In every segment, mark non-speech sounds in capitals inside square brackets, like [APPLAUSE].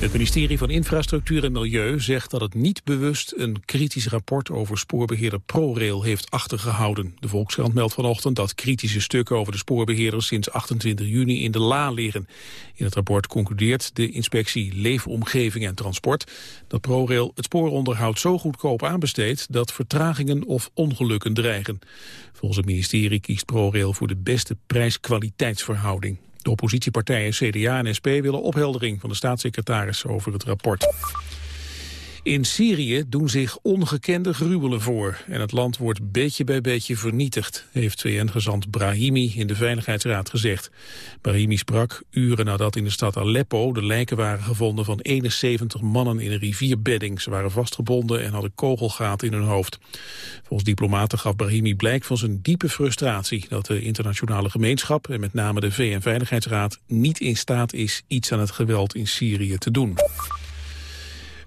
Het ministerie van Infrastructuur en Milieu zegt dat het niet bewust een kritisch rapport over spoorbeheerder ProRail heeft achtergehouden. De Volkskrant meldt vanochtend dat kritische stukken over de spoorbeheerders sinds 28 juni in de la liggen. In het rapport concludeert de inspectie Leefomgeving en Transport dat ProRail het spooronderhoud zo goedkoop aanbesteedt dat vertragingen of ongelukken dreigen. Volgens het ministerie kiest ProRail voor de beste prijs-kwaliteitsverhouding. De oppositiepartijen CDA en SP willen opheldering van de staatssecretaris over het rapport. In Syrië doen zich ongekende gruwelen voor en het land wordt beetje bij beetje vernietigd, heeft VN-gezant Brahimi in de Veiligheidsraad gezegd. Brahimi sprak uren nadat in de stad Aleppo de lijken waren gevonden van 71 mannen in een rivierbedding. Ze waren vastgebonden en hadden kogelgaten in hun hoofd. Volgens diplomaten gaf Brahimi blijk van zijn diepe frustratie dat de internationale gemeenschap en met name de VN-veiligheidsraad niet in staat is iets aan het geweld in Syrië te doen.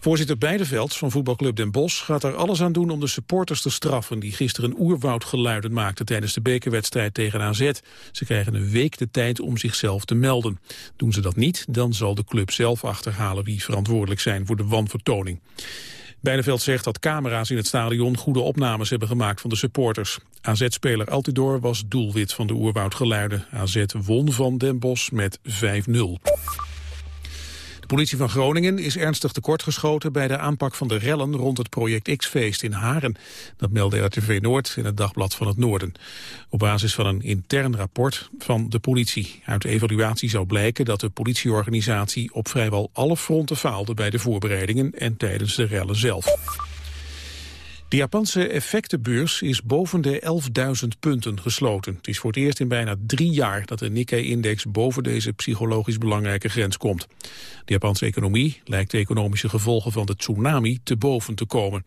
Voorzitter Beidevelds van voetbalclub Den Bosch gaat er alles aan doen om de supporters te straffen die gisteren oerwoudgeluiden maakten tijdens de bekerwedstrijd tegen AZ. Ze krijgen een week de tijd om zichzelf te melden. Doen ze dat niet, dan zal de club zelf achterhalen wie verantwoordelijk zijn voor de wanvertoning. Beideveld zegt dat camera's in het stadion goede opnames hebben gemaakt van de supporters. AZ-speler Altidor was doelwit van de oerwoudgeluiden. AZ won van Den Bosch met 5-0. Politie van Groningen is ernstig tekortgeschoten bij de aanpak van de rellen rond het project X-feest in Haren. Dat meldde RTV Noord in het Dagblad van het Noorden. Op basis van een intern rapport van de politie. Uit de evaluatie zou blijken dat de politieorganisatie op vrijwel alle fronten faalde bij de voorbereidingen en tijdens de rellen zelf. De Japanse effectenbeurs is boven de 11.000 punten gesloten. Het is voor het eerst in bijna drie jaar dat de Nikkei-index boven deze psychologisch belangrijke grens komt. De Japanse economie lijkt de economische gevolgen van de tsunami te boven te komen.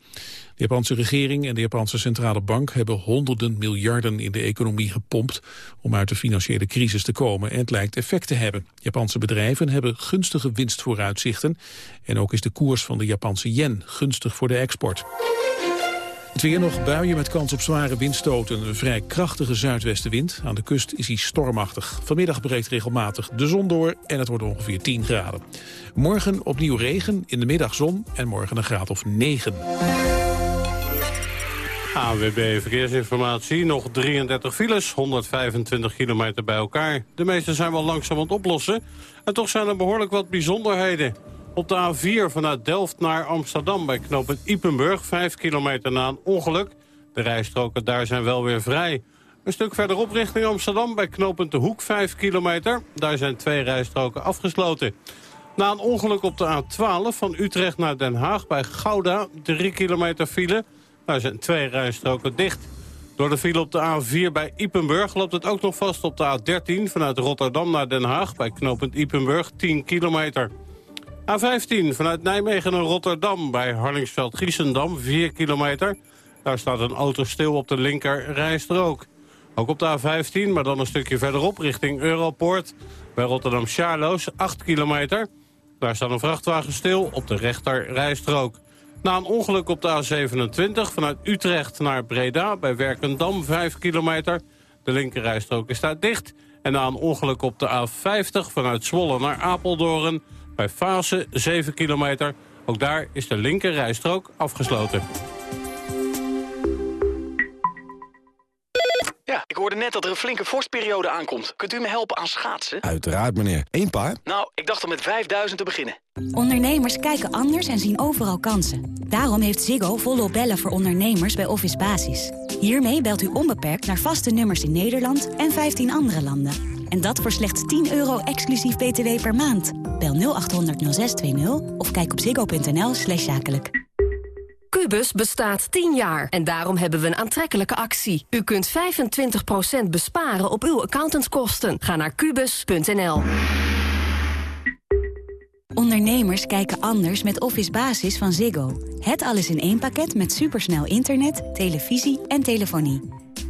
De Japanse regering en de Japanse centrale bank hebben honderden miljarden in de economie gepompt om uit de financiële crisis te komen en het lijkt effect te hebben. Japanse bedrijven hebben gunstige winstvooruitzichten en ook is de koers van de Japanse yen gunstig voor de export. Het weer nog buien met kans op zware windstoten. Een vrij krachtige zuidwestenwind. Aan de kust is hij stormachtig. Vanmiddag breekt regelmatig de zon door en het wordt ongeveer 10 graden. Morgen opnieuw regen, in de middag zon en morgen een graad of 9. AWB Verkeersinformatie, nog 33 files, 125 kilometer bij elkaar. De meeste zijn wel langzaam aan het oplossen. En toch zijn er behoorlijk wat bijzonderheden. Op de A4 vanuit Delft naar Amsterdam bij knooppunt Ipenburg... 5 kilometer na een ongeluk. De rijstroken daar zijn wel weer vrij. Een stuk verderop richting Amsterdam bij knooppunt De Hoek 5 kilometer. Daar zijn twee rijstroken afgesloten. Na een ongeluk op de A12 van Utrecht naar Den Haag bij Gouda... 3 kilometer file. Daar zijn twee rijstroken dicht. Door de file op de A4 bij Ipenburg loopt het ook nog vast op de A13... vanuit Rotterdam naar Den Haag bij knooppunt Ipenburg 10 kilometer. A15 vanuit Nijmegen naar Rotterdam bij Harlingsveld-Giessendam, 4 kilometer. Daar staat een auto stil op de linker rijstrook. Ook op de A15, maar dan een stukje verderop richting Europoort. Bij Rotterdam-Charloes, 8 kilometer. Daar staat een vrachtwagen stil op de rechter rijstrook. Na een ongeluk op de A27 vanuit Utrecht naar Breda bij Werkendam, 5 kilometer. De linkerrijstrook is daar dicht. En na een ongeluk op de A50 vanuit Zwolle naar Apeldoorn bij Fase 7 kilometer. Ook daar is de linker rijstrook afgesloten. Ja, ik hoorde net dat er een flinke vorstperiode aankomt. Kunt u me helpen aan schaatsen? Uiteraard, meneer. Eén paar? Nou, ik dacht om met 5000 te beginnen. Ondernemers kijken anders en zien overal kansen. Daarom heeft Ziggo volop bellen voor ondernemers bij Office Basis. Hiermee belt u onbeperkt naar vaste nummers in Nederland en 15 andere landen. En dat voor slechts 10 euro exclusief btw per maand. Bel 0800 0620 of kijk op ziggo.nl slash zakelijk. Cubus bestaat 10 jaar en daarom hebben we een aantrekkelijke actie. U kunt 25% besparen op uw accountantskosten. Ga naar kubus.nl. Ondernemers kijken anders met Office Basis van Ziggo. Het alles in één pakket met supersnel internet, televisie en telefonie.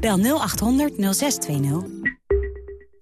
Bel 0800 0620.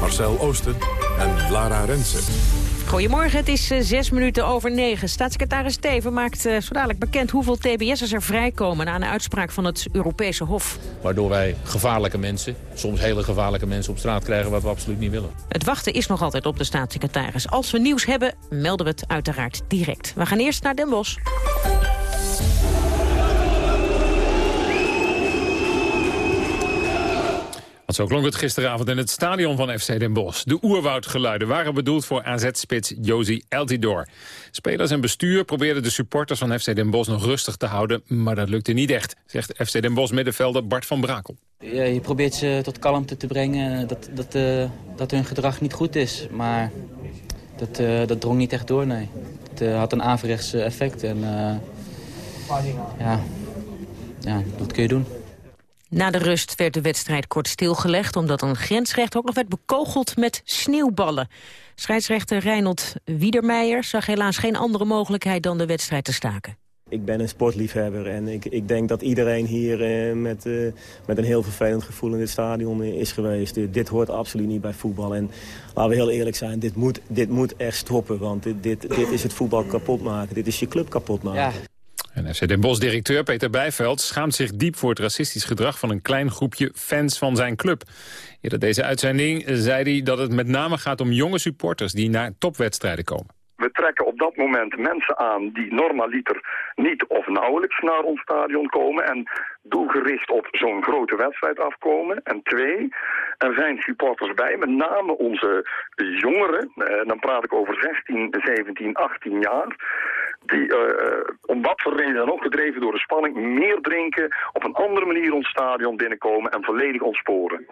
Marcel Oosten en Lara Rensen. Goedemorgen, het is uh, zes minuten over negen. Staatssecretaris Steven maakt uh, zo dadelijk bekend hoeveel tbs'ers er vrijkomen... na een uitspraak van het Europese Hof. Waardoor wij gevaarlijke mensen, soms hele gevaarlijke mensen op straat krijgen... wat we absoluut niet willen. Het wachten is nog altijd op de staatssecretaris. Als we nieuws hebben, melden we het uiteraard direct. We gaan eerst naar Den Bosch. Want zo klonk het gisteravond in het stadion van FC Den Bosch. De oerwoudgeluiden waren bedoeld voor AZ-spits Josie Eltidoor. Spelers en bestuur probeerden de supporters van FC Den Bosch nog rustig te houden... maar dat lukte niet echt, zegt FC Den Bosch middenvelder Bart van Brakel. Ja, je probeert ze tot kalmte te brengen, dat, dat, uh, dat hun gedrag niet goed is. Maar dat, uh, dat drong niet echt door, nee. Het had een averechts effect en ja, ja, dat kun je doen. Na de rust werd de wedstrijd kort stilgelegd... omdat een grensrechter ook nog werd bekogeld met sneeuwballen. Scheidsrechter Reinhold Wiedermeijer zag helaas geen andere mogelijkheid... dan de wedstrijd te staken. Ik ben een sportliefhebber en ik, ik denk dat iedereen hier eh, met, uh, met een heel vervelend gevoel in dit stadion is geweest. Dit, dit, hoort absoluut niet bij voetbal. En laten we heel eerlijk zijn, dit moet, dit moet echt stoppen. Want dit, dit, dit is het voetbal kapot maken. Dit is je club kapot maken. Ja. En FC Den Bosch-directeur Peter Bijveld schaamt zich diep voor het racistisch gedrag van een klein groepje fans van zijn club. Eerder deze uitzending zei hij dat het met name gaat om jonge supporters die naar topwedstrijden komen. We trekken op dat moment mensen aan die normaliter niet of nauwelijks naar ons stadion komen en doelgericht op zo'n grote wedstrijd afkomen. En twee, er zijn supporters bij, met name onze jongeren, eh, dan praat ik over 16, 17, 18 jaar, die uh, om wat voor reden dan ook gedreven door de spanning meer drinken, op een andere manier ons stadion binnenkomen en volledig ontsporen.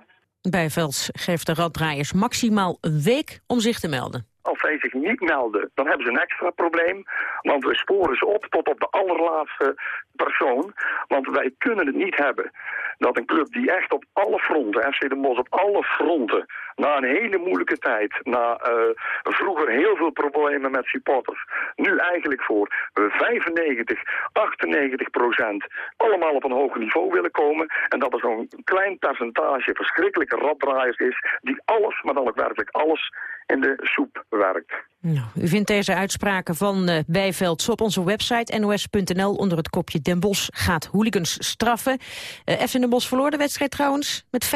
Bijvelds geeft de raddraaiers maximaal een week om zich te melden. Als zij zich niet melden, dan hebben ze een extra probleem. Want we sporen ze op tot op de allerlaatste persoon. Want wij kunnen het niet hebben dat een club die echt op alle fronten, FC Den Bosch op alle fronten, na een hele moeilijke tijd, na uh, vroeger heel veel problemen met supporters, nu eigenlijk voor 95, 98 procent allemaal op een hoger niveau willen komen. En dat er zo'n klein percentage verschrikkelijke raddraaiers is, die alles, maar dan ook werkelijk alles, in de soep werkt. Nou, u vindt deze uitspraken van uh, Bijvelds op onze website nos.nl onder het kopje Den Bosch gaat hooligans straffen. Uh, FC Den Bosch verloor de wedstrijd trouwens met 5-0.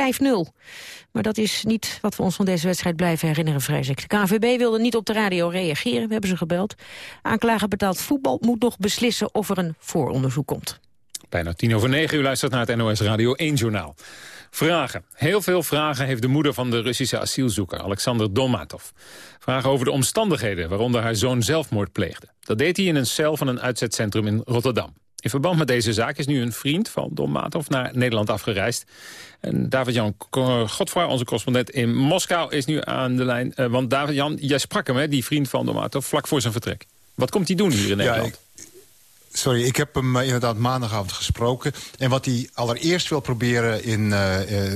Maar dat is niet wat we ons van deze wedstrijd blijven herinneren, vrees ik. De KNVB wilde niet op de radio reageren, we hebben ze gebeld. Aanklager betaald voetbal moet nog beslissen of er een vooronderzoek komt. Bijna tien over negen, u luistert naar het NOS Radio 1-journaal. Vragen. Heel veel vragen heeft de moeder van de Russische asielzoeker, Alexander Dolmatov. Vragen over de omstandigheden waaronder haar zoon zelfmoord pleegde. Dat deed hij in een cel van een uitzetcentrum in Rotterdam. In verband met deze zaak is nu een vriend van Dolmatov naar Nederland afgereisd. En David-Jan Godfra, onze correspondent in Moskou, is nu aan de lijn. Uh, want David-Jan, jij sprak hem, hè, die vriend van Dolmatov, vlak voor zijn vertrek. Wat komt hij doen hier in Nederland? Ja, Sorry, ik heb hem inderdaad maandagavond gesproken. En wat hij allereerst wil proberen in,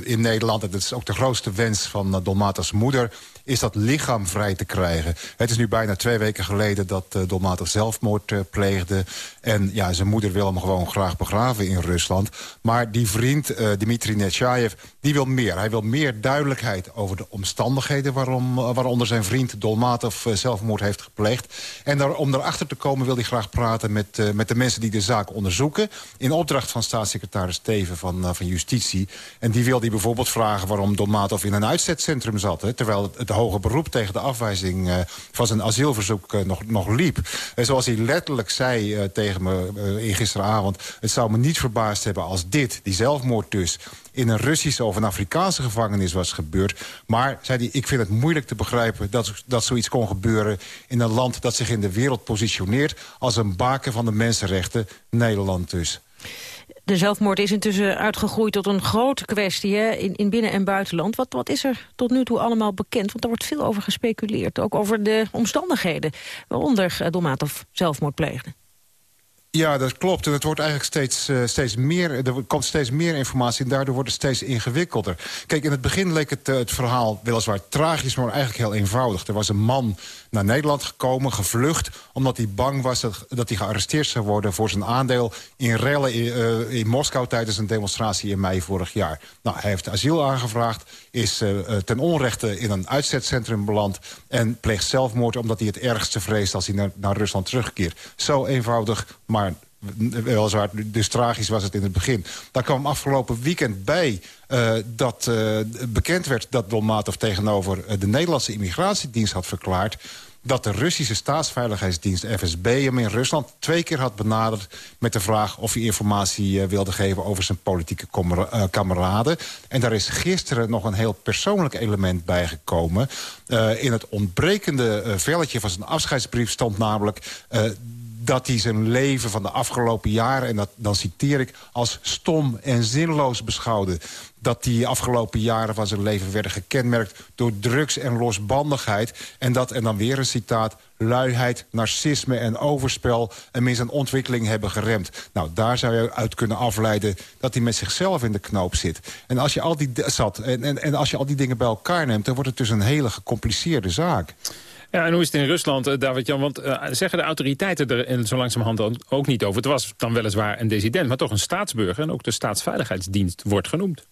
in Nederland... en dat is ook de grootste wens van Dolmatas moeder is dat lichaam vrij te krijgen. Het is nu bijna twee weken geleden dat uh, zelfmoord uh, pleegde. En ja, zijn moeder wil hem gewoon graag begraven in Rusland. Maar die vriend, uh, Dmitri Netshayev, die wil meer. Hij wil meer duidelijkheid over de omstandigheden... Waarom, waaronder zijn vriend Dolmatov zelfmoord heeft gepleegd. En daar, om erachter te komen wil hij graag praten met, met de mensen die de zaak onderzoeken... in opdracht van staatssecretaris Teven van, van Justitie. En die wil hij bijvoorbeeld vragen waarom Dolmatov in een uitzetcentrum zat... Hè, terwijl het, hoger beroep tegen de afwijzing uh, van zijn asielverzoek uh, nog, nog liep. En zoals hij letterlijk zei tegen me gisteravond... het zou me niet verbaasd hebben als dit, die zelfmoord dus in een Russische of een Afrikaanse gevangenis was gebeurd. Maar, zei hij, ik vind het moeilijk te begrijpen dat, dat zoiets kon gebeuren... in een land dat zich in de wereld positioneert als een baken van de mensenrechten, Nederland dus. De zelfmoord is intussen uitgegroeid tot een grote kwestie hè, in, in binnen- en buitenland. Wat, wat is er tot nu toe allemaal bekend? Want er wordt veel over gespeculeerd. Ook over de omstandigheden waaronder uh, Dolmatov zelfmoord pleegde. Ja, dat klopt. En het wordt eigenlijk steeds, uh, steeds meer... Er komt steeds meer informatie en daardoor wordt het steeds ingewikkelder. Kijk, in het begin leek het, uh, het verhaal weliswaar tragisch... maar eigenlijk heel eenvoudig. Er was een man naar Nederland gekomen, gevlucht... omdat hij bang was dat, hij gearresteerd zou worden... voor zijn aandeel in rellen in, uh, in Moskou... tijdens een demonstratie in mei vorig jaar. Nou, hij heeft asiel aangevraagd, is ten onrechte in een uitzetcentrum beland... en pleegt zelfmoord omdat hij het ergste vreest... als hij naar, Rusland terugkeert. Zo eenvoudig, maar weliswaar, dus tragisch was het in het begin. Daar kwam afgelopen weekend bij uh, dat bekend werd dat Dolmatov tegenover de Nederlandse immigratiedienst had verklaard dat de Russische staatsveiligheidsdienst FSB hem in Rusland twee keer had benaderd met de vraag of hij informatie uh, wilde geven over zijn politieke kameraden. En daar is gisteren nog een heel persoonlijk element bijgekomen. Uh, in het ontbrekende velletje van zijn afscheidsbrief stond namelijk dat hij zijn leven van de afgelopen jaren... en dat, dan citeer ik, als stom en zinloos beschouwde. Dat die afgelopen jaren van zijn leven werden gekenmerkt... door drugs en losbandigheid. En dat, en dan weer een citaat... luiheid, narcisme en overspel... hem in zijn ontwikkeling hebben geremd. Nou, daar zou je uit kunnen afleiden... dat hij met zichzelf in de knoop zit. En als je al die, zat, en, en, en als je al die dingen bij elkaar neemt... dan wordt het dus een hele gecompliceerde zaak. Ja, en hoe is het in Rusland, uh, David-Jan? Want uh, zeggen de autoriteiten er zo langzamerhand ook niet over. Het was dan weliswaar een dissident, maar toch een staatsburger. En ook de staatsveiligheidsdienst wordt genoemd.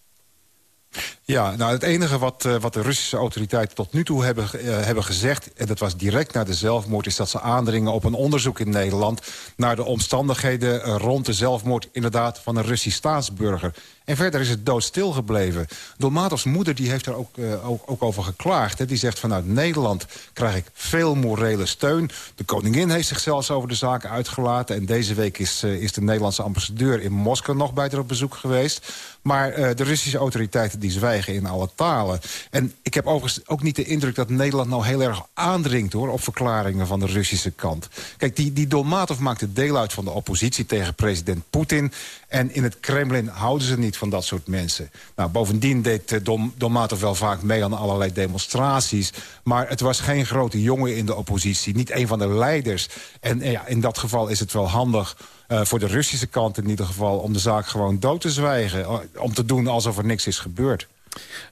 Ja, nou het enige wat, uh, wat de Russische autoriteiten tot nu toe hebben, hebben gezegd... en dat was direct na de zelfmoord... is dat ze aandringen op een onderzoek in Nederland... naar de omstandigheden rond de zelfmoord inderdaad van een Russisch staatsburger. En verder is het doodstil gebleven. Dolmatovs moeder die heeft daar ook, uh, ook, ook, over geklaagd. Die zegt vanuit Nederland krijg ik veel morele steun. De koningin heeft zich zelfs over de zaken uitgelaten. En deze week is, uh, is de Nederlandse ambassadeur in Moskou nog bij haar op bezoek geweest. Maar uh, de Russische autoriteiten die zwijgen in alle talen. En ik heb overigens ook niet de indruk dat Nederland nou heel erg aandringt... hoor, op verklaringen van de Russische kant. Kijk, die, die Dolmatov maakte deel uit van de oppositie tegen president Poetin. En in het Kremlin houden ze niet van dat soort mensen. Nou, bovendien deed uh, Dom, wel vaak mee aan allerlei demonstraties. Maar het was geen grote jongen in de oppositie. Niet een van de leiders. En uh, ja, in dat geval is het wel handig uh, voor de Russische kant in ieder geval... om de zaak gewoon dood te zwijgen. Om te doen alsof er niks is gebeurd.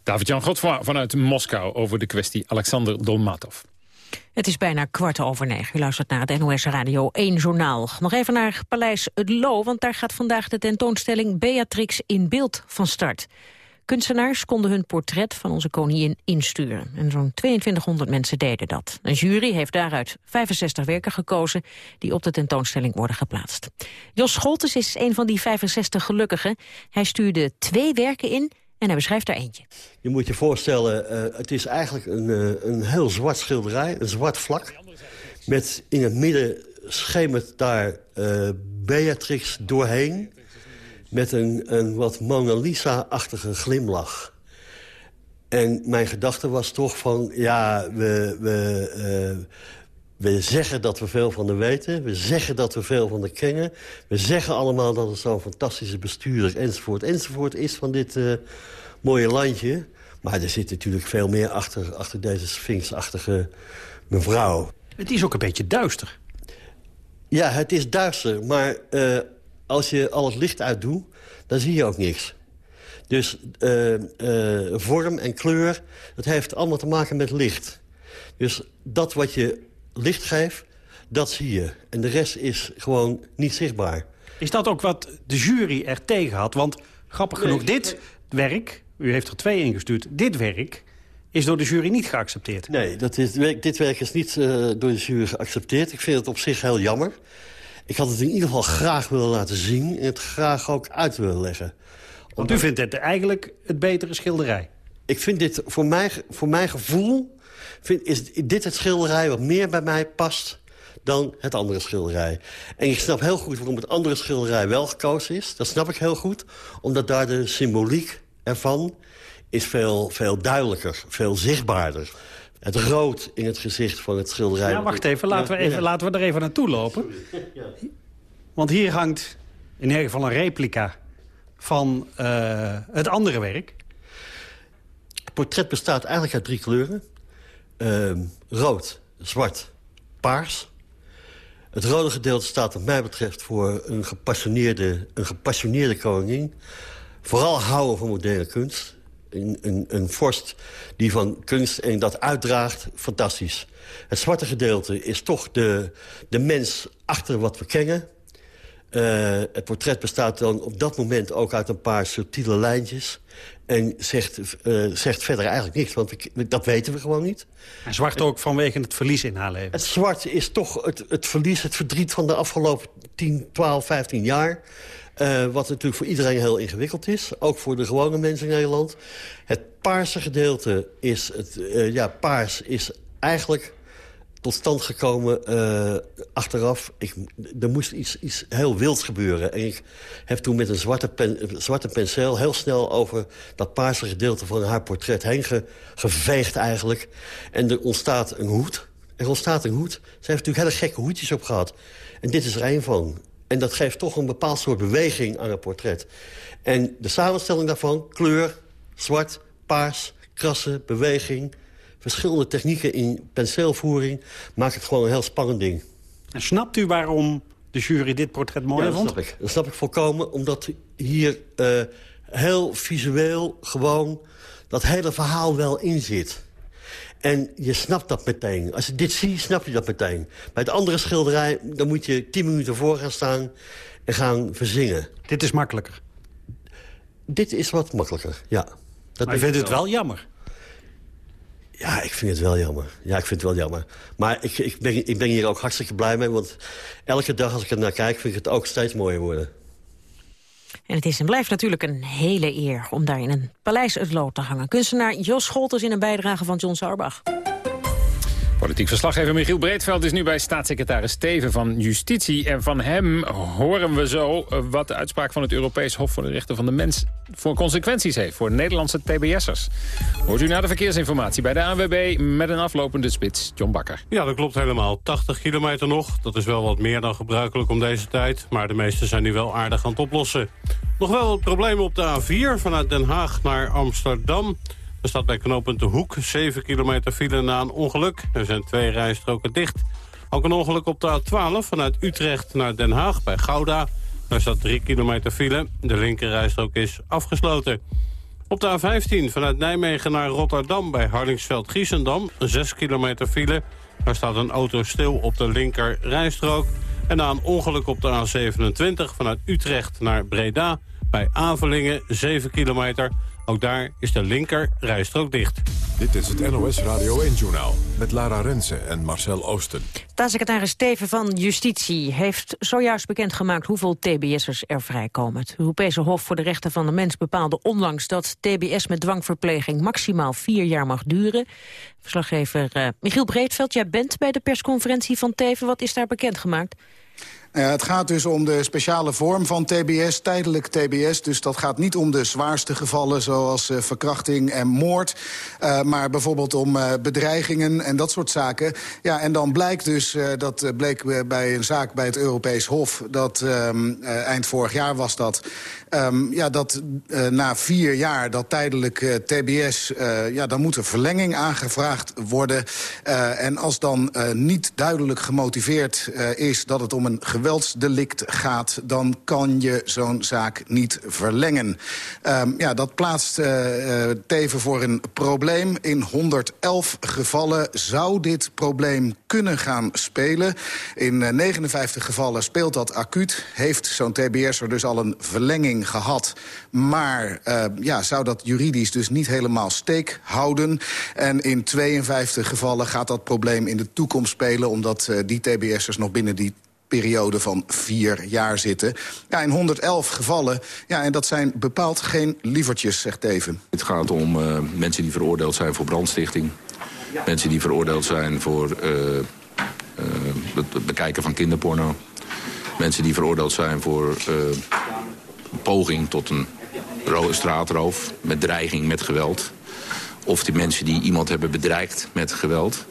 David-Jan Godfroy vanuit Moskou over de kwestie Alexander Dolmatov. Het is bijna kwart over negen. U luistert naar het NOS Radio 1 Journaal. Nog even naar Paleis Het Loo, want daar gaat vandaag de tentoonstelling Beatrix in beeld van start. Kunstenaars konden hun portret van onze koningin insturen. En zo'n 2200 mensen deden dat. Een jury heeft daaruit 65 werken gekozen... die op de tentoonstelling worden geplaatst. Jos Scholtes is een van die 65 gelukkigen. Hij stuurde twee werken in en hij beschrijft daar eentje. Je moet je voorstellen, uh, het is eigenlijk een, uh, een heel zwart schilderij, een zwart vlak. Met in het midden schemert daar uh, Beatrix doorheen... met een, een wat Mona Lisa-achtige glimlach. En mijn gedachte was toch van, ja, we, we, we zeggen dat we veel van haar weten. We zeggen dat we veel van haar kennen. We zeggen allemaal dat het zo'n fantastische bestuurder enzovoort enzovoort is van dit uh, mooie landje. Maar er zit natuurlijk veel meer achter, achter deze sphinxachtige mevrouw. Het is ook een beetje duister. Ja, het is duister, maar uh, als je al het licht uitdoet, dan zie je ook niks. Dus uh, vorm en kleur, dat heeft allemaal te maken met licht. Dus dat wat je licht geeft, dat zie je. En de rest is gewoon niet zichtbaar. Is dat ook wat de jury er tegen had? Want grappig genoeg, dit werk, u heeft er twee ingestuurd... dit werk is door de jury niet geaccepteerd. Nee, dat is, dit werk is niet uh, door de jury geaccepteerd. Ik vind het op zich heel jammer. Ik had het in ieder geval graag willen laten zien... en het graag ook uit willen leggen. Want u vindt het eigenlijk het betere schilderij? Ik vind dit, voor mijn, voor mijn gevoel... Vind, is dit het schilderij wat meer bij mij past dan het andere schilderij. En ik snap heel goed waarom het andere schilderij wel gekozen is. Dat snap ik heel goed. Omdat daar de symboliek ervan is veel, veel duidelijker, veel zichtbaarder. Het rood in het gezicht van het schilderij. Ja, wacht even. Laten, we, even, laten we er even naartoe lopen. Want hier hangt in ieder geval een replica van uh, het andere werk. Het portret bestaat eigenlijk uit drie kleuren. Uh, rood, zwart, paars. Het rode gedeelte staat wat mij betreft voor een gepassioneerde, een gepassioneerde koningin. Vooral houden van moderne kunst. Een, een, een vorst die van kunst en dat uitdraagt, fantastisch. Het zwarte gedeelte is toch de, de mens achter wat we kennen. Uh, het portret bestaat dan op dat moment ook uit een paar subtiele lijntjes. En zegt, uh, zegt verder eigenlijk niks, want we, dat weten we gewoon niet. En zwart ook vanwege het verlies in haar leven? Het zwart is toch het, het verlies, het verdriet van de afgelopen 10, 12, 15 jaar. Uh, wat natuurlijk voor iedereen heel ingewikkeld is. Ook voor de gewone mensen in Nederland. Het paarse gedeelte is... Het, uh, ja, paars is eigenlijk tot stand gekomen uh, achteraf. Ik, er moest iets, iets heel wilds gebeuren. En ik heb toen met een zwarte, pen, zwarte penseel heel snel over dat paarse gedeelte van haar portret heen ge, geveegd eigenlijk. En er ontstaat een hoed. Er ontstaat een hoed. Ze heeft natuurlijk hele gekke hoedjes op gehad. En dit is er een van. En dat geeft toch een bepaald soort beweging aan het portret. En de samenstelling daarvan, kleur, zwart, paars, krassen, beweging verschillende technieken in penseelvoering... maakt het gewoon een heel spannend ding. En snapt u waarom de jury dit portret mooi ja, vond? dat snap ik. Dat snap ik volkomen, omdat hier uh, heel visueel gewoon dat hele verhaal wel in zit. En je snapt dat meteen. Als je dit ziet, snap je dat meteen. Bij het andere schilderij, dan moet je tien minuten voor gaan staan en gaan verzingen. Dit is makkelijker? Dit is wat makkelijker, ja. Dat maar je vindt het wel jammer? Ja, ik vind het wel jammer. Ja, ik vind het wel jammer. Maar ik, ik, ben, ik ben hier ook hartstikke blij mee. Want elke dag als ik er naar kijk, vind ik het ook steeds mooier worden. En het is en blijft natuurlijk een hele eer om daar in een paleis het lood te hangen. Kunstenaar Jos Scholters in een bijdrage van John Sarbach. Politiek verslaggever Michiel Breedveld is nu bij staatssecretaris Steven van Justitie. En van hem horen we zo eh, wat de uitspraak van het Europees Hof voor de Rechten van de Mens voor consequenties heeft voor Nederlandse TBS'ers. Hoort u naar de verkeersinformatie bij de ANWB met een aflopende spits, John Bakker. Ja, dat klopt helemaal. 80 kilometer nog. Dat is wel wat meer dan gebruikelijk om deze tijd. Maar de meeste zijn nu wel aardig aan het oplossen. Nog wel wat problemen op de A4 vanuit Den Haag naar Amsterdam. Er staat bij knooppunt De Hoek 7 kilometer file na een ongeluk. Er zijn twee rijstroken dicht. Ook een ongeluk op de A12 vanuit Utrecht naar Den Haag bij Gouda. Daar staat 3 kilometer file. De linkerrijstrook is afgesloten. Op de A15 vanuit Nijmegen naar Rotterdam bij Hardingsveld-Giessendam. 6 kilometer file. Daar staat een auto stil op de linker rijstrook. En na een ongeluk op de A27 vanuit Utrecht naar Breda... bij Avelingen 7 kilometer... Ook daar is de linker rijstrook dicht. Dit is het NOS Radio 1-journaal met Lara Rensen en Marcel Oosten. Staatssecretaris Steven van Justitie heeft zojuist bekendgemaakt hoeveel TBS'ers er vrijkomen. Het Europese Hof voor de Rechten van de Mens bepaalde onlangs dat TBS met dwangverpleging maximaal vier jaar mag duren. Verslaggever uh, Michiel Breedveld, jij bent bij de persconferentie van Teven. Wat is daar bekendgemaakt? Nou het gaat dus om de speciale vorm van TBS, tijdelijk TBS. Dus dat gaat niet om de zwaarste gevallen zoals uh, verkrachting en moord. Uh, maar bijvoorbeeld om uh, bedreigingen en dat soort zaken. Ja, en dan blijkt dus, dat bleek bij een zaak bij het Europees Hof... dat ehm, eind vorig jaar was dat... Um, ja, dat na vier jaar dat tijdelijk TBS... ja, dan moet er verlenging aangevraagd worden. en als dan niet duidelijk gemotiveerd is dat het om een geweldsdelict gaat... dan kan je zo'n zaak niet verlengen. Um, ja, dat plaatst uh, Teven voor een probleem. In 111 gevallen zou dit probleem kunnen gaan spelen. In uh, 59 gevallen speelt dat acuut. Heeft zo'n TBS'er dus al een verlenging gehad. Maar uh, ja, zou dat juridisch dus niet helemaal steek houden. En in 52 gevallen gaat dat probleem in de toekomst spelen... omdat uh, die TBS'ers nog binnen die periode van vier jaar zitten. Ja, in 111 gevallen. Ja, en dat zijn bepaald geen lievertjes, zegt Teven. Het gaat om uh, mensen die veroordeeld zijn voor brandstichting. Mensen die veroordeeld zijn voor uh, uh, het bekijken van kinderporno. Mensen die veroordeeld zijn voor poging tot een straatroof... met dreiging, met geweld. Of die mensen die iemand hebben bedreigd met geweld.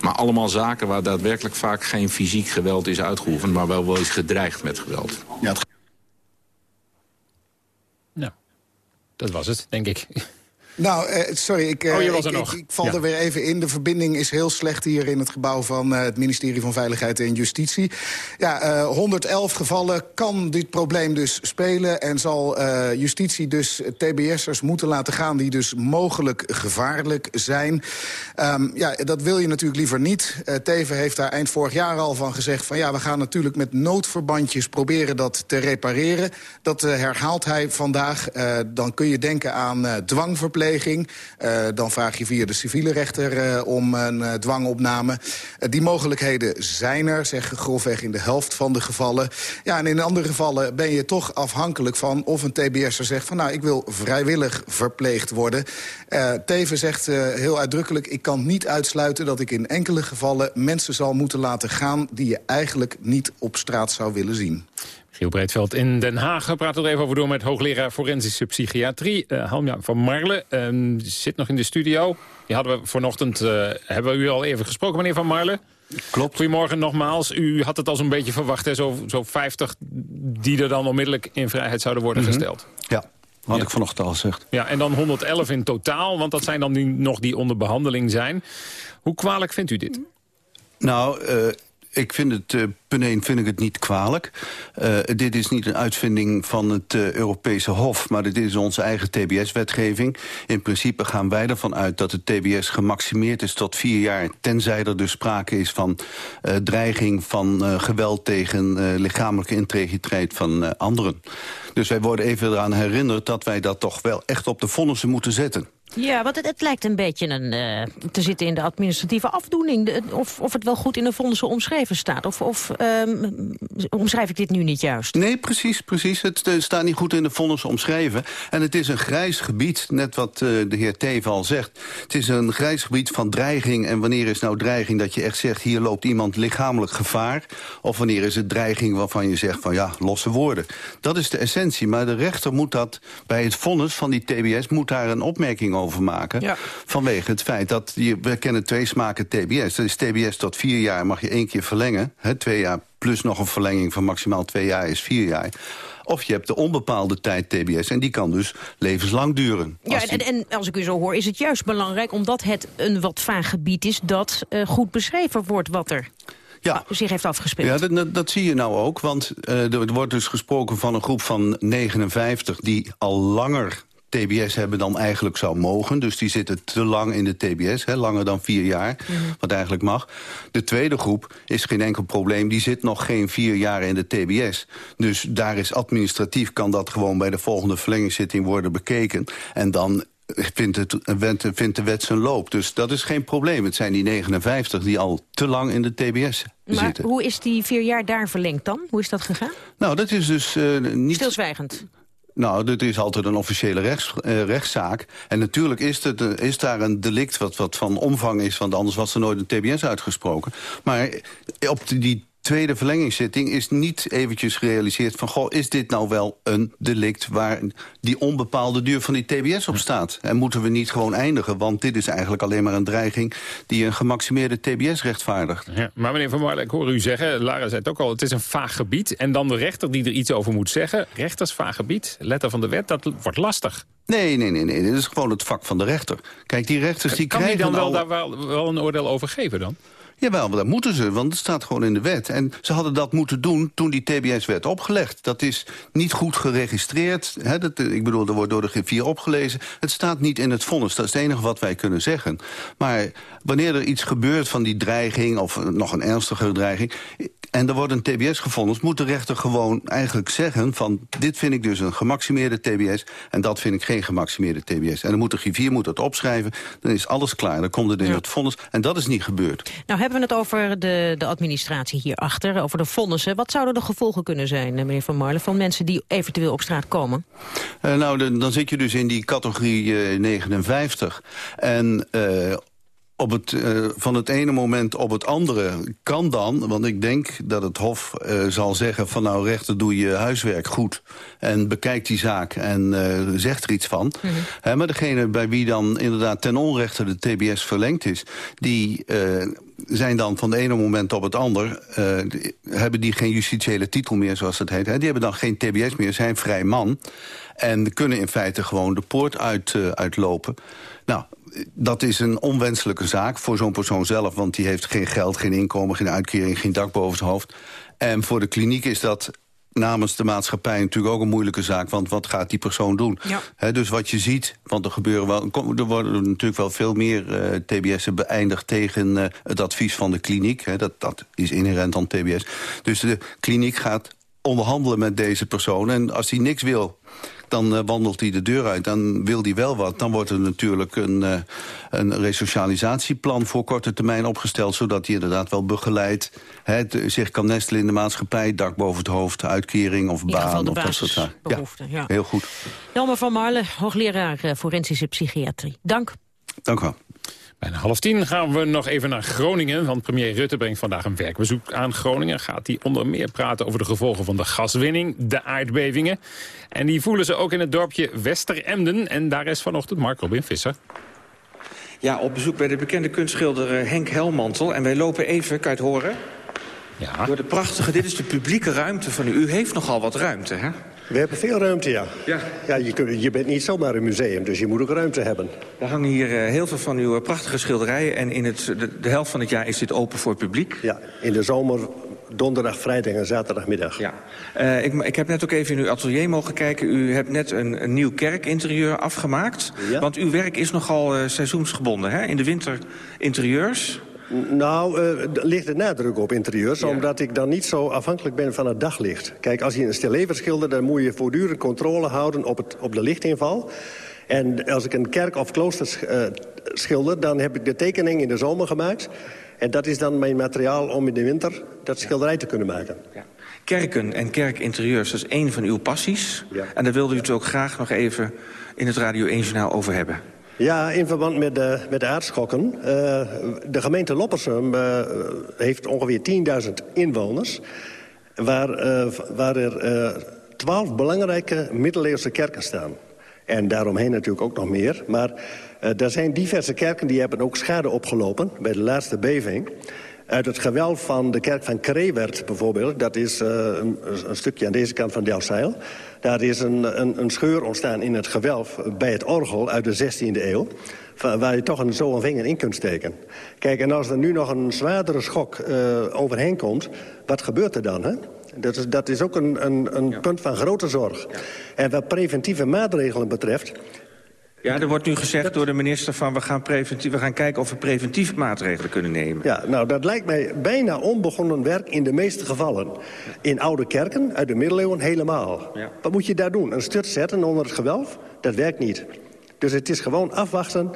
Maar allemaal zaken waar daadwerkelijk vaak geen fysiek geweld is uitgeoefend... maar wel wel is gedreigd met geweld. Ja, Nou, dat was het, denk ik. Nou, uh, sorry, ik, uh, oh, ik, ik, ik, val ja. er weer even in. De verbinding is heel slecht hier in het gebouw van uh, het ministerie van Veiligheid en Justitie. Ja, 111 gevallen kan dit probleem dus spelen... en zal justitie dus TBS'ers moeten laten gaan... die dus mogelijk gevaarlijk zijn. Um, ja, dat wil je natuurlijk liever niet. Teven heeft daar eind vorig jaar al van gezegd... van ja, we gaan natuurlijk met noodverbandjes proberen dat te repareren. Dat herhaalt hij vandaag. dan kun je denken aan dwangverpleging uh, dan vraag je via de civiele rechter uh, om een uh, dwangopname. die mogelijkheden zijn er, zeg grofweg in de helft van de gevallen. Ja, en in andere gevallen ben je toch afhankelijk van of een TBS'er zegt... van nou, ik wil vrijwillig verpleegd worden. Teven zegt heel uitdrukkelijk... ik kan niet uitsluiten dat ik in enkele gevallen mensen zal moeten laten gaan... die je eigenlijk niet op straat zou willen zien. Giel Breedveld in Den Haag. We praten er even over door met hoogleraar forensische psychiatrie. Uh, Halmja van Marle uh, zit nog in de studio. Die hadden we vanochtend, uh, hebben we u al even gesproken, meneer van Marle. Klopt. Goedemorgen nogmaals. U had het al zo'n beetje verwacht, hè? Zo, zo 50 die er dan onmiddellijk in vrijheid zouden worden mm -hmm. gesteld. Ja, wat ja. ik vanochtend al gezegd. Ja, en dan 111 in totaal, want dat zijn dan die, nog die onder behandeling zijn. Hoe kwalijk vindt u dit? Nou, uh, ik vind het, uh, punt 1 vind ik het niet kwalijk. Uh, dit is niet een uitvinding van het uh, Europese Hof... maar dit is onze eigen TBS-wetgeving. In principe gaan wij ervan uit dat de TBS gemaximeerd is tot vier jaar... tenzij er dus sprake is van dreiging van geweld tegen lichamelijke integriteit van anderen. Dus wij worden even eraan herinnerd dat wij dat toch wel echt op de vonnissen moeten zetten. Ja, want het, lijkt een beetje een, uh, te zitten in de administratieve afdoening. Of, of het wel goed in de vonnissen omschreven staat. Of, of um, omschrijf ik dit nu niet juist? Nee, precies. precies. Het uh, staat niet goed in de vonnissen omschreven. En het is een grijs gebied, net wat uh, de heer Teven al zegt. Het is een grijs gebied van dreiging. En wanneer is nou dreiging dat je echt zegt... hier loopt iemand lichamelijk gevaar? Of wanneer is het dreiging waarvan je zegt van ja, losse woorden? Dat is de essentie. Maar de rechter moet dat bij het vonnis van die TBS... moet daar een opmerking over maken. Ja. Vanwege het feit dat, je, we kennen twee smaken TBS. Dat is TBS tot vier jaar mag je één keer verlengen. Hè, twee jaar plus nog een verlenging van maximaal twee jaar is vier jaar. Of je hebt de onbepaalde tijd TBS en die kan dus levenslang duren. Ja, en, en, als ik u zo hoor is het juist belangrijk... omdat het een wat vaag gebied is dat uh, goed beschreven wordt wat er ja. zich heeft afgespeeld. Ja, dat, dat, zie je nou ook, want uh, er wordt dus gesproken van een groep van 59... die al langer TBS hebben dan eigenlijk zou mogen. Dus die zitten te lang in de TBS, hè, langer dan vier jaar, mm -hmm. wat eigenlijk mag. De tweede groep is geen enkel probleem, die zit nog geen vier jaar in de TBS. Dus daar is administratief, kan dat gewoon bij de volgende verlengingszitting worden bekeken. En dan vindt, het, vindt de wet zijn loop. Dus dat is geen probleem. Het zijn die 59 die al te lang in de TBS maar zitten. hoe is die vier jaar daar verlengd dan? Hoe is dat gegaan? Nou, dat is dus uh, niet... Stilzwijgend? Nou, dit is altijd een officiële rechts, uh, rechtszaak. En natuurlijk is, het, uh, is daar een delict wat, wat van omvang is... want anders was er nooit een TBS uitgesproken. Maar op die tweede verlengingszitting is niet eventjes gerealiseerd van... goh, is dit nou wel een delict waar die onbepaalde duur van die TBS op staat? En moeten we niet gewoon eindigen? Want dit is eigenlijk alleen maar een dreiging die een gemaximeerde TBS rechtvaardigt. Ja, maar meneer Van Marlen, ik hoor u zeggen, Lara zei het ook al... het is een vaag gebied en dan de rechter die er iets over moet zeggen. Rechters, vaag gebied, letter van de wet, dat wordt lastig. Nee, nee, nee, nee. Dit is gewoon het vak van de rechter. Kijk, die rechters die kan krijgen die dan wel, al... daar wel, wel een oordeel over geven dan? Jawel, maar dat moeten ze, want het staat gewoon in de wet. En ze hadden dat moeten doen toen die TBS werd opgelegd. Dat is niet goed geregistreerd. Dat, ik bedoel, er wordt door de G4 opgelezen. Het staat niet in het vonnis, dat is het enige wat wij kunnen zeggen. Maar wanneer er iets gebeurt van die dreiging... of nog een ernstigere dreiging en er wordt een TBS gevonden, moet de rechter gewoon eigenlijk zeggen van dit vind ik dus een gemaximeerde TBS en dat vind ik geen gemaximeerde TBS. En dan moet de griffier moet dat opschrijven, dan is alles klaar, dan komt het in het vonnis en dat is niet gebeurd. Nou hebben we het over de, de administratie hierachter, over de vonnissen. Wat zouden de gevolgen kunnen zijn, eh, meneer Van Marlen, van mensen die eventueel op straat komen? Uh, nou, de, dan zit je dus in die categorie uh, 59 en uh, op het, uh, van het ene moment op het andere kan dan... want ik denk dat het Hof uh, zal zeggen van... nou, rechter, doe je huiswerk goed en bekijk die zaak en uh, zegt er iets van. Mm -hmm. He, maar degene bij wie dan inderdaad ten onrechte de TBS verlengd is... die zijn dan van het ene moment op het ander... hebben die geen justitiële titel meer, zoals het heet. He, die hebben dan geen TBS meer, zijn vrij man... en kunnen in feite gewoon de poort uit, uitlopen... Nou, dat is een onwenselijke zaak voor zo'n persoon zelf... want die heeft geen geld, geen inkomen, geen uitkering, geen dak boven zijn hoofd. En voor de kliniek is dat namens de maatschappij natuurlijk ook een moeilijke zaak. Want wat gaat die persoon doen? Ja. He, dus wat je ziet, want er gebeuren wel, er worden natuurlijk wel veel meer uh, TBS'en beëindigd tegen uh, het advies van de kliniek. He, dat, dat is inherent aan TBS. Dus de kliniek gaat onderhandelen met deze persoon. En als hij niks wil, dan uh, wandelt hij de deur uit. Dan wil hij wel wat. Dan wordt er natuurlijk een, uh, een resocialisatieplan voor korte termijn opgesteld... zodat hij inderdaad wel begeleid hè, zich kan nestelen in de maatschappij... dak boven het hoofd, uitkering of baan. of dat soort zaken. Ja, ja, heel goed. Jelmer van Marle, hoogleraar uh, forensische psychiatrie. Dank. Dank u wel. Bijna half tien gaan we nog even naar Groningen. Want premier Rutte brengt vandaag een werkbezoek aan Groningen. Gaat hij onder meer praten over de gevolgen van de gaswinning, de aardbevingen. En die voelen ze ook in het dorpje Westeremden. En daar is vanochtend Mark Robin Visser. Ja, op bezoek bij de bekende kunstschilder eh, Henk Helmantel. En wij lopen even, kan je het horen? Ja. Door de prachtige, dit is de publieke ruimte van u. U heeft nogal wat ruimte, hè? We hebben veel ruimte, ja. Ja. ja je, je bent niet zomaar een museum, dus je moet ook ruimte hebben. Er hangen hier uh, heel veel van uw prachtige schilderijen... en in het, de, de, helft van het jaar is dit open voor het publiek. Ja, in de zomer donderdag, vrijdag en zaterdagmiddag. Ja. Uh, ik, ik, heb net ook even in uw atelier mogen kijken. U hebt net een, een nieuw kerkinterieur afgemaakt. Ja? Want uw werk is nogal uh, seizoensgebonden, hè? In de winter interieurs... Nou, uh, ligt de nadruk op interieurs, ja. omdat ik dan niet zo afhankelijk ben van het daglicht. Kijk, als je een stilleven schildert, dan moet je voortdurend controle houden op, het, op de lichtinval. En als ik een kerk of klooster uh, schilder, dan heb ik de tekening in de zomer gemaakt. En dat is dan mijn materiaal om in de winter dat schilderij te kunnen maken. Ja. Kerken en kerkinterieurs, dat is één van uw passies. Ja. En daar wilde u het ook graag nog even in het Radio 1 Journaal over hebben. Ja, in verband met de, met de aardschokken. Uh, de gemeente Loppersum uh, heeft ongeveer 10.000 inwoners... waar, uh, waar er twaalf belangrijke middeleeuwse kerken staan. En daaromheen natuurlijk ook nog meer. Maar er zijn diverse kerken die hebben ook schade opgelopen... bij de laatste beving. Uit het gewelf van de kerk van Krewert bijvoorbeeld... dat is een, een stukje aan deze kant van Delfzijl... Daar is een, een, een, scheur ontstaan in het gewelf bij het orgel uit de 16e eeuw. Waar je toch een, zo een vinger in kunt steken. Kijk, en als er nu nog een zwaardere schok uh, overheen komt, wat gebeurt er dan? Hè? Dat, is, dat is ook een, een, een ja. punt van grote zorg. Ja. En wat preventieve maatregelen betreft... Ja, er wordt nu gezegd door de minister van we gaan, preventief, we gaan kijken of we preventief maatregelen kunnen nemen. Ja, nou dat lijkt mij bijna onbegonnen werk in de meeste gevallen. In oude kerken, uit de middeleeuwen, helemaal. Ja. Wat moet je daar doen? Een stut zetten onder het gewelf? Dat werkt niet. Dus het is gewoon afwachten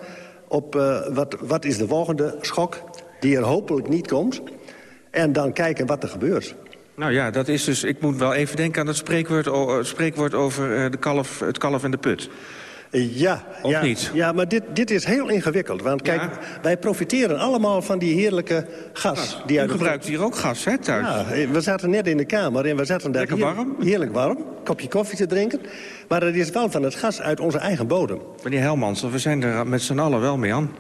op uh, wat, wat is de volgende schok die er hopelijk niet komt. En dan kijken wat er gebeurt. Nou ja, dat is dus, ik moet wel even denken aan het spreekwoord, uh, spreekwoord over uh, de kalf, het kalf en de put. Ja, Of ja, niet? ja maar dit, dit is heel ingewikkeld. Want kijk, wij profiteren allemaal van die heerlijke gas. die U uit de- gebruikt hier ook gas, hè, thuis? Ja, we zaten net in de kamer en we zaten daar Lekker heer- warm? heerlijk warm. Kopje koffie te drinken. Maar het is wel van het gas uit onze eigen bodem. Meneer Helmans, we zijn er met z'n allen wel mee aan.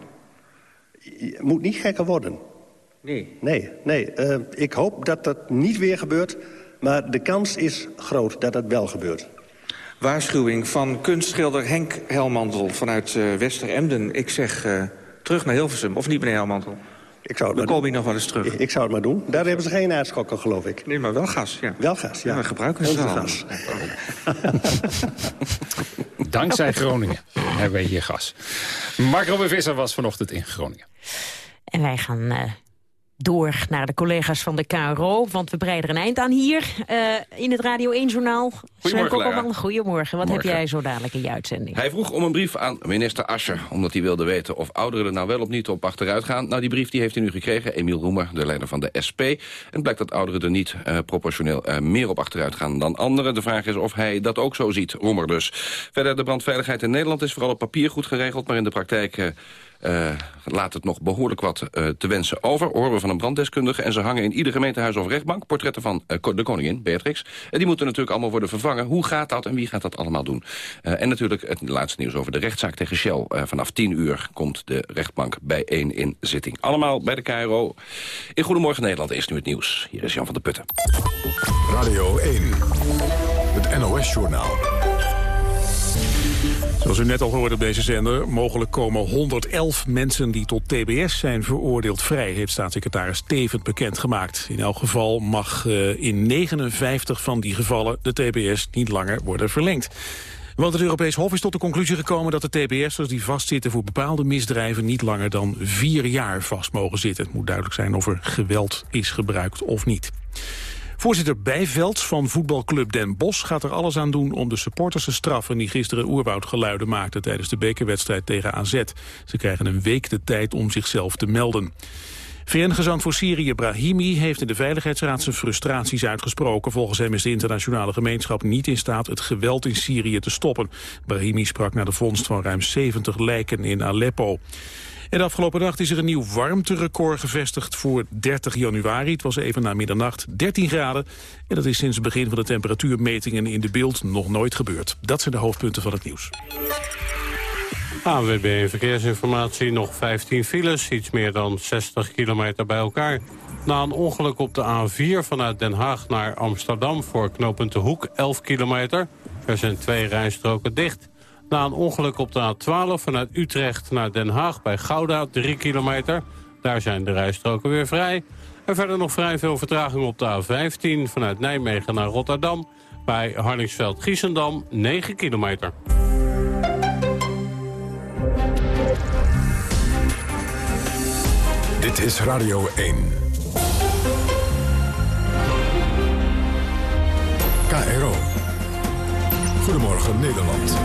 Je moet niet gekker worden. Nee. Nee, nee. eh, ik hoop dat dat niet weer gebeurt. Maar de kans is groot dat het wel gebeurt. Waarschuwing van kunstschilder Henk Helmantel vanuit eh Westeremden. Ik zeg eh, terug naar Hilversum, of niet, meneer Helmantel? Ik zou het We maar komen hier nog wel eens terug. Ik, ik zou het maar doen. Daar hebben ze geen aardschokken, geloof ik. Nee, maar wel gas, ja. Wel gas, ja. Ja, we gebruiken het Onze wel. gas. [LAUGHS] Dankzij Groningen hebben we hier gas. Mark Robin Visser was vanochtend in Groningen. En wij gaan eh, door naar de collega's van de KRO, want we breiden er een eind aan hier eh, in het Radio 1-journaal. Goedemorgen, Lara. Goedemorgen. Wat Morgen. heb jij zo dadelijk in je uitzending? Hij vroeg om een brief aan minister Ascher, omdat hij wilde weten of ouderen er nou wel of niet op achteruit gaan. Nou, die brief die heeft hij nu gekregen, Emiel Roemer, de leider van de SP. En blijkt dat ouderen er niet eh, proportioneel eh, meer op achteruit gaan dan anderen. De vraag is of hij dat ook zo ziet, Roemer dus. Verder, de brandveiligheid in Nederland is vooral op papier goed geregeld, maar in de praktijk... eh, laat het nog behoorlijk wat eh, te wensen over. Horen we van een branddeskundige. En ze hangen in ieder gemeentehuis of rechtbank portretten van eh, de koningin, Beatrix. En die moeten natuurlijk allemaal worden vervangen. Hoe gaat dat en wie gaat dat allemaal doen? En natuurlijk het laatste nieuws over de rechtszaak tegen Shell. Vanaf 10 uur komt de rechtbank bijeen in zitting. Allemaal bij de KRO. In Goedemorgen Nederland is nu het nieuws. Hier is Jan van der Putten. Radio 1, het NOS-journaal. Zoals u net al hoorde op deze zender, mogelijk komen 111 mensen die tot TBS zijn veroordeeld vrij, heeft staatssecretaris Teven bekendgemaakt. In elk geval mag eh, in 59 van die gevallen de TBS niet langer worden verlengd. Want het Europees Hof is tot de conclusie gekomen dat de TBS'ers die vastzitten voor bepaalde misdrijven niet langer dan vier jaar vast mogen zitten. Het moet duidelijk zijn of er geweld is gebruikt of niet. Voorzitter Bijvelds van voetbalclub Den Bosch gaat er alles aan doen om de supporters te straffen die gisteren oerwoudgeluiden maakten tijdens de bekerwedstrijd tegen AZ. Ze krijgen een week de tijd om zichzelf te melden. VN-gezant voor Syrië Brahimi heeft in de Veiligheidsraad zijn frustraties uitgesproken. Volgens hem is de internationale gemeenschap niet in staat het geweld in Syrië te stoppen. Brahimi sprak naar de vondst van ruim 70 lijken in Aleppo. En de afgelopen nacht is er een nieuw warmterecord gevestigd voor 30 januari. Het was even na middernacht 13 graden. En dat is sinds het begin van de temperatuurmetingen in de beeld nog nooit gebeurd. Dat zijn de hoofdpunten van het nieuws. ANWB Verkeersinformatie, nog 15 files, iets meer dan 60 kilometer bij elkaar. Na een ongeluk op de A4 vanuit Den Haag naar Amsterdam voor knooppunt De Hoek, 11 kilometer. Er zijn twee rijstroken dicht. Na een ongeluk op de A12 vanuit Utrecht naar Den Haag bij Gouda, 3 kilometer. Daar zijn de rijstroken weer vrij. En verder nog vrij veel vertraging op de A15 vanuit Nijmegen naar Rotterdam. Bij Harningsveld-Giessendam, 9 kilometer. Dit is Radio 1. KRO. Goedemorgen Nederland.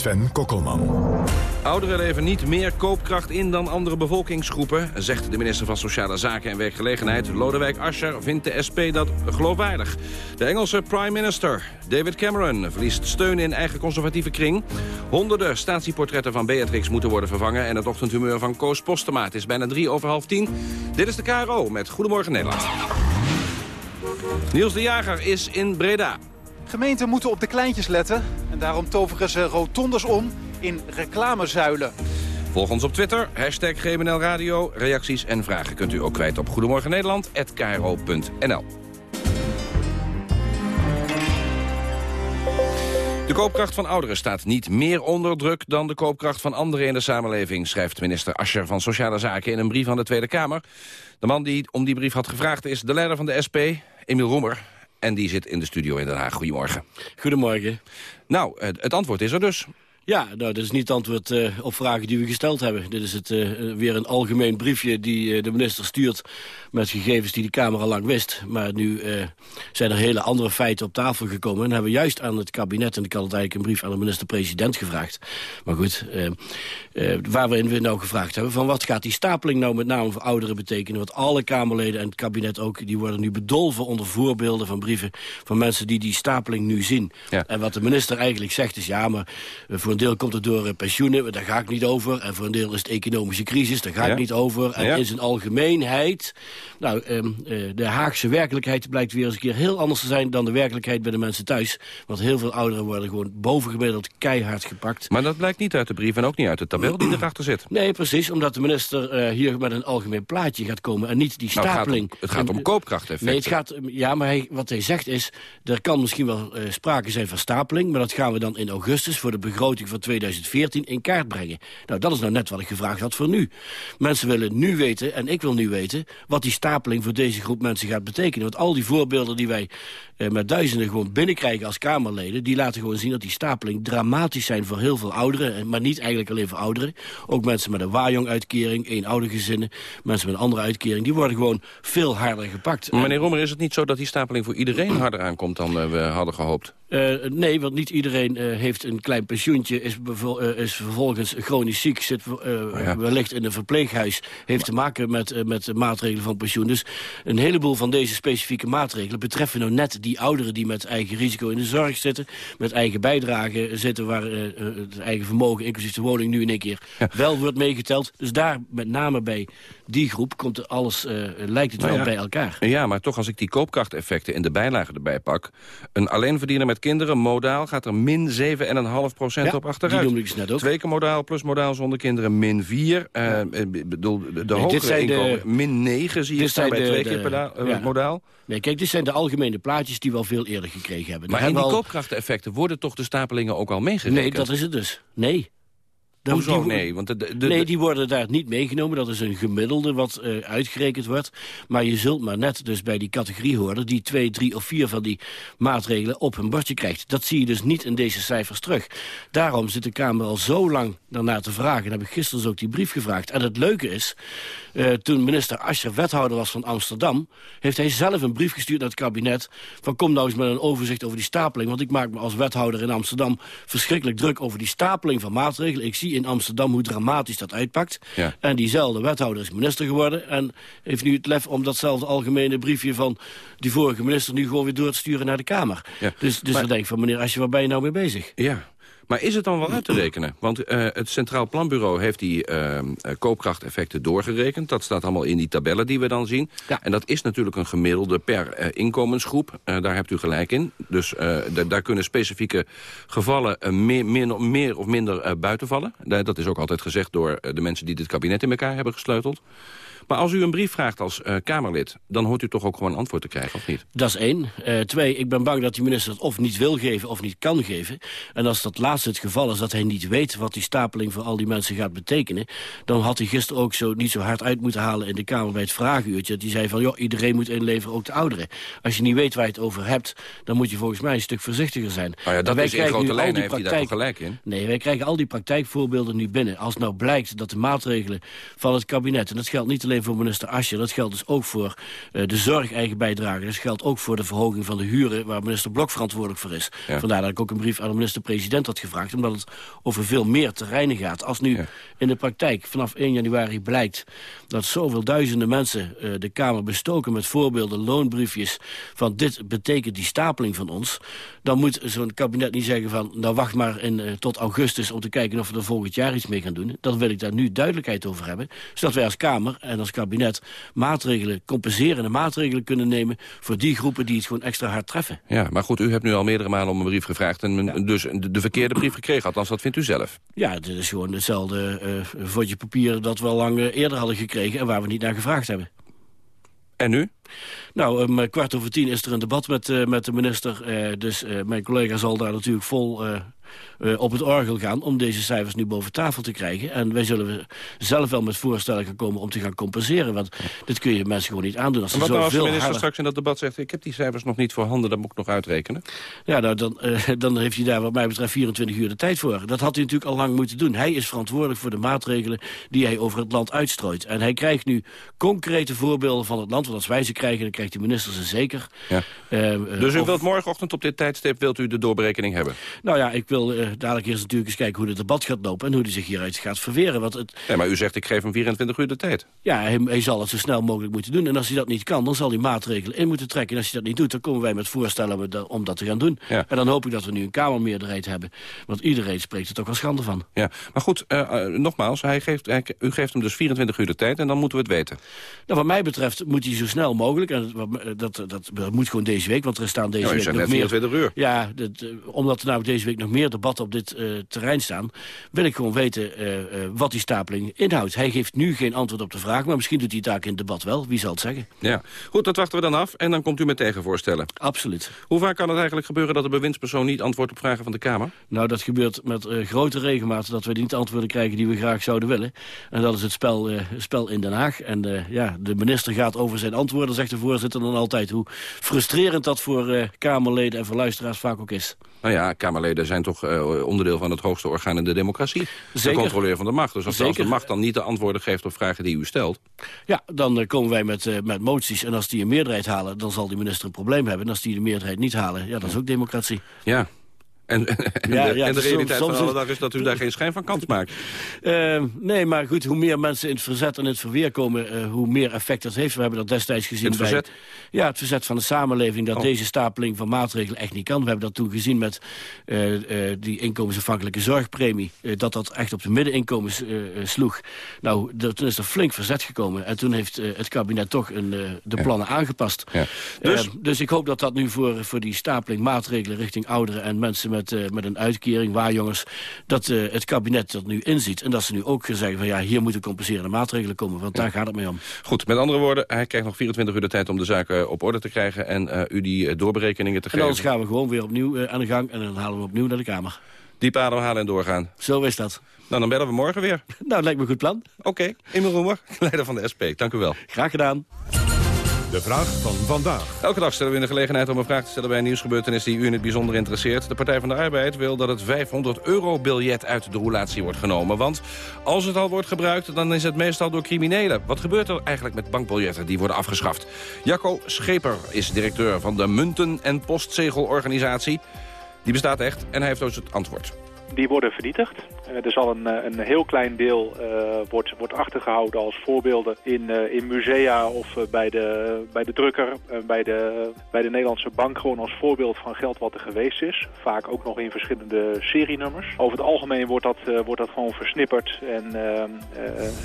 Sven Kokkelman. Ouderen leveren niet meer koopkracht in dan andere bevolkingsgroepen... zegt de minister van Sociale Zaken en Werkgelegenheid. Lodewijk Asscher vindt de SP dat geloofwaardig. De Engelse prime minister David Cameron verliest steun in eigen conservatieve kring. Honderden statieportretten van Beatrix moeten worden vervangen... en het ochtendhumeur van Koos Postema. Het is bijna drie over half tien. Dit is de KRO met Goedemorgen Nederland. Niels de Jager is in Breda. Gemeenten moeten op de kleintjes letten en daarom toveren ze rotondes om in reclamezuilen. Volg ons op Twitter, hashtag GMNL Radio. Reacties en vragen kunt u ook kwijt op Goedemorgen. De koopkracht van ouderen staat niet meer onder druk dan de koopkracht van anderen in de samenleving, schrijft minister Ascher van Sociale Zaken in een brief aan de Tweede Kamer. De man die om die brief had gevraagd is de leider van de SP, Emiel Roemer. En die zit in de studio in Den Haag. Goedemorgen. Goedemorgen. Nou, het, antwoord is er dus. Ja, nou, dat is niet het antwoord uh, op vragen die we gesteld hebben. Dit is het, uh, weer een algemeen briefje die uh, de minister stuurt... met gegevens die de Kamer al lang wist. Maar nu zijn er hele andere feiten op tafel gekomen... en hebben we juist aan het kabinet... en ik had het eigenlijk een brief aan de minister-president gevraagd. Maar goed, waarin we nou gevraagd hebben... van wat gaat die stapeling nou met name voor ouderen betekenen? Want alle Kamerleden en het kabinet ook... die worden nu bedolven onder voorbeelden van brieven... van mensen die die stapeling nu zien. Ja. En wat de minister eigenlijk zegt is... ja, maar voor een deel komt het door pensioenen, daar ga ik niet over. En voor een deel is het economische crisis, daar ga ik niet over. En in zijn algemeenheid... Nou, um, de Haagse werkelijkheid blijkt weer eens een keer heel anders te zijn... dan de werkelijkheid bij de mensen thuis. Want heel veel ouderen worden gewoon bovengemiddeld keihard gepakt. Maar dat blijkt niet uit de brief en ook niet uit de tabel die erachter zit. Nee, precies, omdat de minister uh, hier met een algemeen plaatje gaat komen... en niet die stapeling. Nou, het gaat om, het gaat om koopkrachteffecten. Nee, het gaat, ja, maar hij, wat hij zegt is... er kan misschien wel uh, sprake zijn van stapeling... maar dat gaan we dan in augustus voor de begroting van 2014 in kaart brengen. Nou, dat is nou net wat ik gevraagd had voor nu. Mensen willen nu weten, en ik wil nu weten... wat die stapeling voor deze groep mensen gaat betekenen. Want al die voorbeelden die wij met duizenden gewoon binnenkrijgen als Kamerleden... die laten gewoon zien dat die stapeling dramatisch zijn voor heel veel ouderen. Maar niet eigenlijk alleen voor ouderen. Ook mensen met een Wajong-uitkering, eenoudergezinnen... mensen met een andere uitkering, die worden gewoon veel harder gepakt. Maar meneer Rommer, is het niet zo dat die stapeling voor iedereen harder aankomt... dan uh, we hadden gehoopt? Uh, nee, want niet iedereen uh, heeft een klein pensioentje, is, uh, is vervolgens chronisch ziek, zit oh ja. wellicht in een verpleeghuis, heeft te maken met, met maatregelen van pensioen. Dus een heleboel van deze specifieke maatregelen betreffen nou net die ouderen die met eigen risico in de zorg zitten, met eigen bijdrage zitten, waar het eigen vermogen, inclusief de woning, nu in één keer ja. wel wordt meegeteld. Dus daar, met name bij die groep, komt alles, lijkt het wel ja. bij elkaar. Ja, maar toch als ik die koopkrachteffecten in de bijlage erbij pak, een alleenverdiener met kinderen, modaal, gaat er min 7,5 ja, op achteruit. die noemde ik net ook. Twee keer modaal plus modaal zonder kinderen min 4. Uh, bedoel, de, de nee, hogere inkomen de, min 9 zie je bij de, twee keer uh, ja. modaal. Nee, kijk, dit zijn de algemene plaatjes die we al veel eerder gekregen hebben. Maar in die al... koopkrachteffecten worden toch de stapelingen ook al meegerekend? Nee, dat is het dus. Nee. Hoezo die, nee? Want de, nee, die worden daar niet meegenomen. Dat is een gemiddelde wat uh, uitgerekend wordt. Maar je zult maar net dus bij die categorie horen... die twee, drie of vier van die maatregelen op hun bordje krijgt. Dat zie je dus niet in deze cijfers terug. Daarom zit de Kamer al zo lang daarna te vragen. En heb ik gisteren dus ook die brief gevraagd. En het leuke is, uh, toen minister Ascher wethouder was van Amsterdam... heeft hij zelf een brief gestuurd naar het kabinet... van kom nou eens met een overzicht over die stapeling. Want ik maak me als wethouder in Amsterdam verschrikkelijk druk... over die stapeling van maatregelen. Ik zie in Amsterdam hoe dramatisch dat uitpakt. Ja. En diezelfde wethouder is minister geworden... en heeft nu het lef om datzelfde algemene briefje van die vorige minister... nu gewoon weer door te sturen naar de Kamer. Ja. Dus, dus maar, dan denk ik van meneer Asje, waar ben je nou mee bezig? Ja, maar is het dan wel uit te rekenen? Want uh, het Centraal Planbureau heeft die uh, koopkrachteffecten doorgerekend. Dat staat allemaal in die tabellen die we dan zien. Ja. En dat is natuurlijk een gemiddelde per uh, inkomensgroep. daar hebt u gelijk in. Dus daar kunnen specifieke gevallen meer, meer, meer, of minder buiten vallen. dat is ook altijd gezegd door de mensen die dit kabinet in elkaar hebben gesleuteld. Maar als u een brief vraagt als uh, Kamerlid... dan hoort u toch ook gewoon antwoord te krijgen, of niet? Dat is één. Uh, twee, ik ben bang dat die minister het of niet wil geven of niet kan geven. En als dat laatste het geval is dat hij niet weet... wat die stapeling voor al die mensen gaat betekenen... dan had hij gisteren ook zo, niet zo hard uit moeten halen in de Kamer bij het vragenuurtje. Die zei van, joh, iedereen moet inleveren, ook de ouderen. Als je niet weet waar je het over hebt... dan moet je volgens mij een stuk voorzichtiger zijn. Oh ja, dat wij is in grote lijnen, heeft praktijk... hij daar gelijk in? Nee, wij krijgen al die praktijkvoorbeelden nu binnen. Als nou blijkt dat de maatregelen van het kabinet... en dat geldt niet alleen voor minister Asje. Dat geldt dus ook voor uh, de zorg-eigen bijdrage. Dat geldt ook voor de verhoging van de huren... waar minister Blok verantwoordelijk voor is. Ja. Vandaar dat ik ook een brief aan de minister-president had gevraagd... omdat het over veel meer terreinen gaat. Als nu ja. in de praktijk vanaf 1 januari blijkt... dat zoveel duizenden mensen uh, de Kamer bestoken met voorbeelden, loonbriefjes... van dit betekent die stapeling van ons... dan moet zo'n kabinet niet zeggen van... nou wacht maar in, uh, tot augustus om te kijken of we er volgend jaar iets mee gaan doen. Dan wil ik daar nu duidelijkheid over hebben. Zodat wij als Kamer en als kabinet maatregelen, compenserende maatregelen kunnen nemen... voor die groepen die het gewoon extra hard treffen. Ja, maar goed, u hebt nu al meerdere malen om een brief gevraagd... en ja. dus de, de, verkeerde brief gekregen, althans dat vindt u zelf. Ja, het is gewoon hetzelfde uh, vodje papier dat we al lang uh, eerder hadden gekregen... en waar we niet naar gevraagd hebben. En nu? Nou, om um, kwart over tien is er een debat met, uh, met de minister. Uh, dus uh, mijn collega zal daar natuurlijk vol eh, op het orgel gaan... om deze cijfers nu boven tafel te krijgen. En wij zullen zelf wel met voorstellen gaan komen om te gaan compenseren. Want dit kun je mensen gewoon niet aandoen. Als En wat nou als de minister harder- straks in dat debat zegt... ik heb die cijfers nog niet voorhanden, dat moet ik nog uitrekenen? Ja, nou, dan, eh, [LAUGHS] dan heeft hij daar wat mij betreft 24 uur de tijd voor. Dat had hij natuurlijk al lang moeten doen. Hij is verantwoordelijk voor de maatregelen die hij over het land uitstrooit. En hij krijgt nu concrete voorbeelden van het land. Want als wij ze krijgen, dan krijgt de minister ze zeker. Ja. Eh, Dus u of- wilt morgenochtend op dit tijdstip wilt u de doorberekening hebben? Nou ja, ik wil eh, dadelijk eerst natuurlijk eens kijken hoe het debat gaat lopen... en hoe hij zich hieruit gaat verweren. Want het, Nee, maar u zegt ik geef hem 24 uur de tijd. ja, hij, hij zal het zo snel mogelijk moeten doen. En als hij dat niet kan, dan zal hij maatregelen in moeten trekken. En als hij dat niet doet, dan komen wij met voorstellen om dat- om dat te gaan doen. Ja. En dan hoop ik dat we nu een Kamermeerderheid hebben. Want iedereen spreekt er toch wel schande van. Ja, maar goed, eh, eh, nogmaals, hij geeft, hij, u geeft hem dus 24 uur de tijd... en dan moeten we het weten. Nou, wat mij betreft moet hij zo snel mogelijk... en dat, dat, moet gewoon deze week, want er staan deze Ja, week nog meer... 24 uur. Ja, dat, omdat er nou deze week nog meer debatten op dit eh, terrein staan... wil ik gewoon weten eh, eh, wat die stapeling inhoudt. Hij geeft nu geen antwoord op de vraag... maar misschien doet hij het daar in het debat wel. Wie zal het zeggen? Ja, goed, dat wachten we dan af en dan komt u met tegenvoorstellen. Absoluut. Hoe vaak kan het eigenlijk gebeuren dat de bewindspersoon niet antwoordt op vragen van de Kamer? Nou, dat gebeurt met grote regelmaat dat we niet de antwoorden krijgen die we graag zouden willen. En dat is het spel, spel in Den Haag. En ja, de minister gaat over zijn antwoorden, zegt de voorzitter dan altijd. Hoe frustrerend dat voor Kamerleden en voor luisteraars vaak ook is. Nou ja, Kamerleden zijn toch eh, onderdeel van het hoogste orgaan in de democratie. Zeker. De controleur van de macht. Dus als, de macht dan niet de antwoorden geeft op vragen die u stelt... Ja, dan eh, komen wij met, eh, met moties. En als die een meerderheid halen, dan zal die minister een probleem hebben. En als die de meerderheid niet halen, ja, dat is ook democratie. Ja. En, en, Ja, de, ja, en de realiteit soms van alle dag is dat u daar geen schijn van kans maakt. Eh, nee, maar goed, hoe meer mensen in het verzet en in het verweer komen... eh, hoe meer effect dat heeft. We hebben dat destijds gezien Het bij... verzet? Ja, het verzet van de samenleving... dat Oh. deze stapeling van maatregelen echt niet kan. We hebben dat toen gezien met eh, eh, die inkomensafhankelijke zorgpremie... dat dat echt op de middeninkomens sloeg. Nou, de- toen is er flink verzet gekomen. En toen heeft het kabinet toch een, de Ja. plannen aangepast. Ja. Dus, dus ik hoop dat dat nu voor, voor die stapeling maatregelen... richting ouderen en mensen met, eh, met een uitkering, waarjongers... dat eh, het kabinet dat nu inziet. En dat ze nu ook zeggen van ja, hier moeten compenserende maatregelen komen. Want daar gaat het mee om. Goed, met andere woorden, hij krijgt nog 24 uur de tijd om de zaken op orde te krijgen... en eh, u die eh, doorberekeningen te En anders geven. gaan we gewoon weer opnieuw eh, aan de gang. En dan halen we opnieuw naar de Kamer. Diep ademhalen en doorgaan. Zo is dat. Nou, dan bellen we morgen weer. [LAUGHS] Nou, dat lijkt me een goed plan. Oké, Emil Roemer, [LAUGHS] leider van de SP. Dank u wel. Graag gedaan. De vraag van vandaag. Elke dag stellen we in de gelegenheid om een vraag te stellen bij een nieuwsgebeurtenis die u in het bijzonder interesseert. De Partij van de Arbeid wil dat het 500 euro biljet uit de roulatie wordt genomen. Want als het al wordt gebruikt, dan is het meestal door criminelen. Wat gebeurt er eigenlijk met bankbiljetten die worden afgeschaft? Jacco Scheper is directeur van de Munten- en Postzegelorganisatie. Die bestaat echt en hij heeft dus het antwoord. Die worden vernietigd. Eh, er zal een, eh, een heel klein deel eh, wordt, wordt achtergehouden als voorbeelden in, in musea of bij, de, bij de drukker, bij, de, bij de Nederlandse bank gewoon als voorbeeld van geld wat er geweest is. Vaak ook nog in verschillende serienummers. Over het algemeen wordt dat, wordt dat gewoon versnipperd en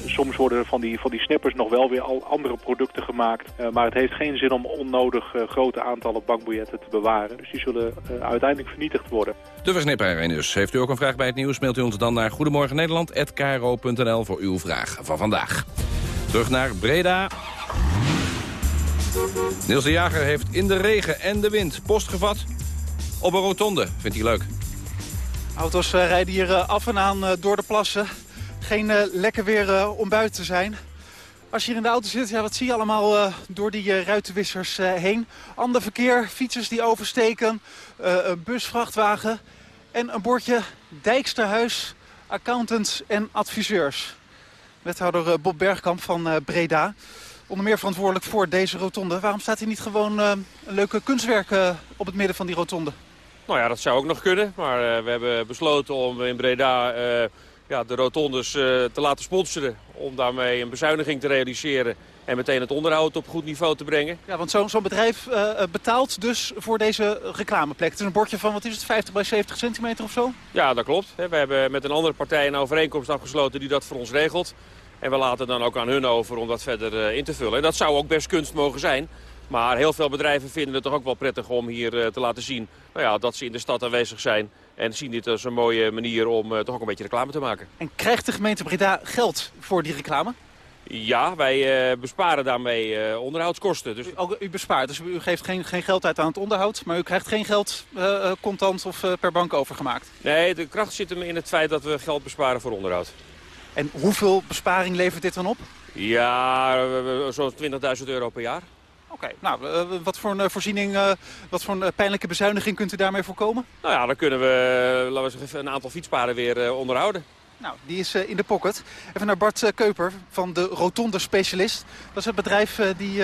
soms worden van die, van die snippers nog wel weer al andere producten gemaakt. Maar het heeft geen zin om onnodig grote aantallen bankbiljetten te bewaren. Dus die zullen uiteindelijk vernietigd worden. De versnipperij dus. Heeft u ook een vraag bij het nieuws, mailt u ons dan naar Goedemorgen Nederland@kro.nl voor uw vraag van vandaag. Terug naar Breda. Niels de Jager heeft in de regen en de wind post gevat op een rotonde. Vindt hij leuk. Auto's eh, rijden hier eh, af en aan eh, door de plassen. Geen lekker weer om buiten te zijn. Als je hier in de auto zit, ja, wat zie je allemaal door die ruitenwissers heen? Ander verkeer, fietsers die oversteken, een bus, vrachtwagen en een bordje Dijksterhuis, accountants en adviseurs. Wethouder eh, Bob Bergkamp van eh, Breda, onder meer verantwoordelijk voor deze rotonde. Waarom staat hier niet gewoon eh, een leuke kunstwerk eh, op het midden van die rotonde? Nou ja, dat zou ook nog kunnen. Maar eh, we hebben besloten om in Breda eh, ja, de rotondes eh, te laten sponsoren. Om daarmee een bezuiniging te realiseren. En meteen het onderhoud op goed niveau te brengen. Ja, want zo'n bedrijf eh, eh, betaalt dus voor deze reclameplek. Het is een bordje van, wat is het, 50 bij 70 centimeter of zo? Ja, dat klopt. We hebben met een andere partij een overeenkomst afgesloten die dat voor ons regelt. En we laten dan ook aan hun over om dat verder eh, in te vullen. En dat zou ook best kunst mogen zijn. Maar heel veel bedrijven vinden het toch ook wel prettig om hier te laten zien nou ja, dat ze in de stad aanwezig zijn. En zien dit als een mooie manier om toch ook een beetje reclame te maken. En krijgt de gemeente Breda geld voor die reclame? Ja, wij uh, besparen daarmee uh, onderhoudskosten. Dus... U, u, bespaart, dus u geeft geen, geen geld uit aan het onderhoud... maar u krijgt geen geld uh, contant of per bank overgemaakt? Nee, de kracht zit hem in het feit dat we geld besparen voor onderhoud. En hoeveel besparing levert dit dan op? Ja, zo'n 20.000 euro per jaar. Oké, okay, nou, wat voor een voorziening, wat voor een pijnlijke bezuiniging kunt u daarmee voorkomen? Nou ja, dan kunnen we, laten we zeggen, een aantal fietspaden weer onderhouden. Nou, die is uh, in de pocket. Even naar Bart uh, Keuper van de Rotonde Specialist. Dat is het bedrijf uh, die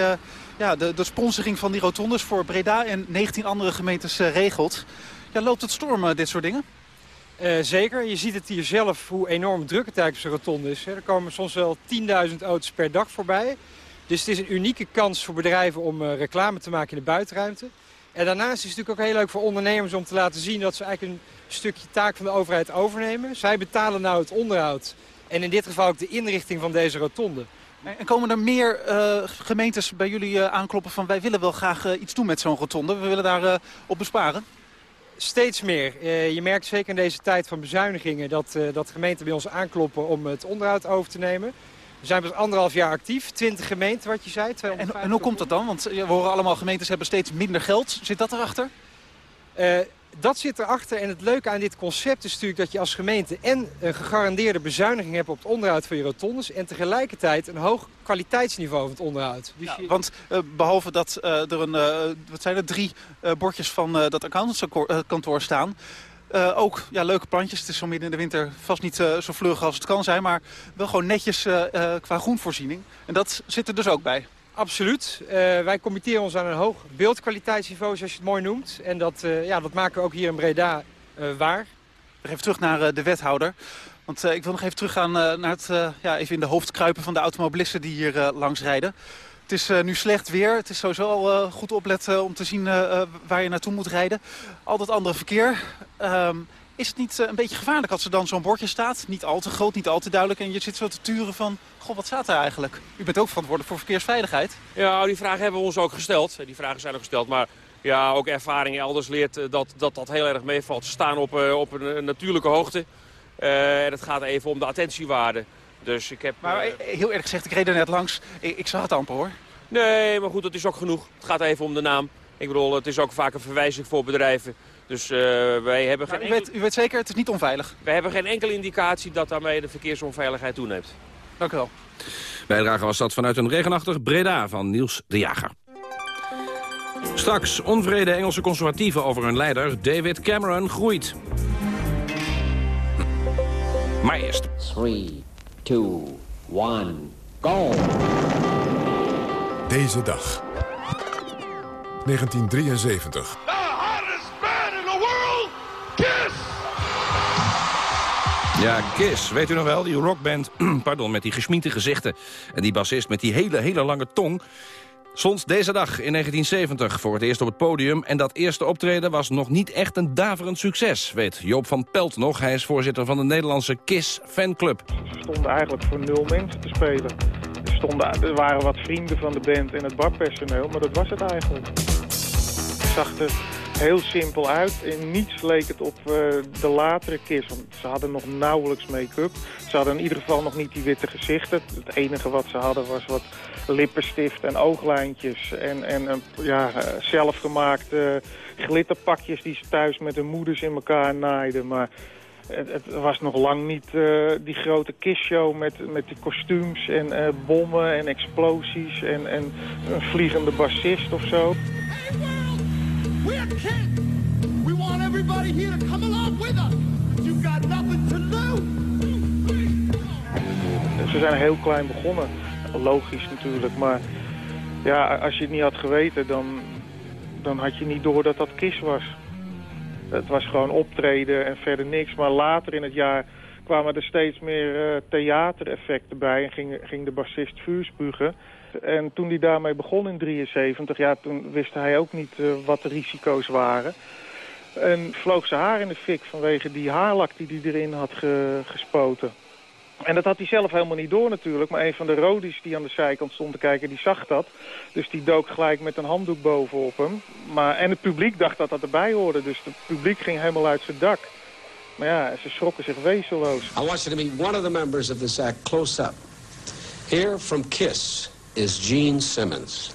ja, de, de sponsoring van die rotondes voor Breda en 19 andere gemeentes regelt. Ja, loopt het storm dit soort dingen? zeker. Je ziet het hier zelf hoe enorm druk het eigenlijk op rotonde is. Er komen soms wel 10.000 auto's per dag voorbij. Dus het is een unieke kans voor bedrijven om reclame te maken in de buitenruimte. En daarnaast is het natuurlijk ook heel leuk voor ondernemers om te laten zien dat ze eigenlijk een stukje taak van de overheid overnemen. Zij betalen nou het onderhoud en in dit geval ook de inrichting van deze rotonde. En komen er meer uh, gemeentes bij jullie uh, aankloppen van wij willen wel graag uh, iets doen met zo'n rotonde. We willen daar op besparen? Steeds meer. je merkt zeker in deze tijd van bezuinigingen dat, dat gemeenten bij ons aankloppen om het onderhoud over te nemen. We zijn pas anderhalf jaar actief, 20 gemeenten wat je zei. En, en, hoe komt dat dan? Want we horen allemaal gemeentes hebben steeds minder geld. Zit dat erachter? Dat zit erachter. En het leuke aan dit concept is natuurlijk dat je als gemeente... en een gegarandeerde bezuiniging hebt op het onderhoud van je rotondes... en tegelijkertijd een hoog kwaliteitsniveau van het onderhoud. Dus Want uh, behalve dat uh, er een, uh, wat zijn er, drie bordjes van dat accountantskantoor staan... ook ja, leuke plantjes. Het is zo midden in de winter vast niet zo vlug als het kan zijn... maar wel gewoon netjes qua groenvoorziening. En dat zit er dus ook bij. Absoluut. Uh, wij committeren ons aan een hoog beeldkwaliteitsniveau, zoals je het mooi noemt. En dat, uh, ja, dat maken we ook hier in Breda uh, waar. Even terug naar de wethouder. Want ik wil nog even teruggaan naar het, ja, even in de hoofd kruipen van de automobilisten die hier langs rijden. Het is nu slecht weer. Het is sowieso al goed opletten om te zien waar je naartoe moet rijden. Al dat andere verkeer. Is het niet een beetje gevaarlijk als er dan zo'n bordje staat? Niet al te groot, niet al te duidelijk. En je zit zo te turen van, goh, wat staat er eigenlijk? U bent ook verantwoordelijk voor verkeersveiligheid. Ja, die vragen hebben we ons ook gesteld. Die vragen zijn ook gesteld, maar ja, ook ervaring elders leert eh, dat dat, dat heel erg meevalt. Ze staan op, uh, op een, natuurlijke hoogte. Uh, en het gaat even om de attentiewaarde. Dus ik heb... Maar heel eerlijk gezegd, ik reed er net langs. Ik, ik zag het amper hoor. Nee, maar goed, dat is ook genoeg. Het gaat even om de naam. Ik bedoel, het is ook vaak een verwijzing voor bedrijven. Dus uh, wij hebben geen... u, weet, u weet zeker, het is niet onveilig? Wij hebben geen enkele indicatie dat daarmee de verkeersonveiligheid toeneemt. Dank u wel. Bijdrage was dat vanuit een regenachtig Breda van Niels de Jager. Straks onvrede Engelse conservatieven over hun leider David Cameron groeit. Maar eerst. 3, 2, 1, go! Deze dag. 1973. Ja, Kiss, weet u nog wel, die rockband, [CLEARS THROAT] pardon, met die gesminkte gezichten... en die bassist met die hele, hele lange tong... Stond deze dag in 1970 voor het eerst op het podium... en dat eerste optreden was nog niet echt een daverend succes... weet Joop van Pelt nog. Hij is voorzitter van de Nederlandse KISS fanclub. Ze stonden eigenlijk voor nul mensen te spelen. Er, stonden, er waren wat vrienden van de band en het barpersoneel, maar dat was het eigenlijk. Het zag heel simpel uit. En niets leek het op uh, de latere Kiss. Want ze hadden nog nauwelijks make-up. Ze hadden in ieder geval nog niet die witte gezichten. Het enige wat ze hadden was wat lippenstift en ooglijntjes. En, en uh, ja, uh, zelfgemaakte glitterpakjes die ze thuis met hun moeders in elkaar naaiden. Maar het, het was nog lang niet die grote Kiss-show met, met die kostuums en bommen en explosies en, en een vliegende bassist of zo. We're kids. We want everybody here to come along with us. You got nothing to lose. Ze zijn heel klein begonnen. Logisch natuurlijk, maar ja, als je het niet had geweten, dan, dan had je niet door dat dat KIS was. Het was gewoon optreden en verder niks. Maar later in het jaar kwamen er steeds meer uh, theatereffecten bij en ging, ging de bassist vuur spugen. En toen hij daarmee begon in 73, ja, toen wist hij ook niet uh, wat de risico's waren. En vloog zijn haar in de fik vanwege die haarlak die hij erin had ge gespoten. En dat had hij zelf helemaal niet door natuurlijk. Maar een van de rodies die aan de zijkant stond te kijken, die zag dat. Dus die dook gelijk met een handdoek bovenop hem. Maar, en het publiek dacht dat dat erbij hoorde. Dus het publiek ging helemaal uit zijn dak. Maar ja, ze schrokken zich wezenloos. I you to meet one members of close up. Here from KISS is Gene Simmons.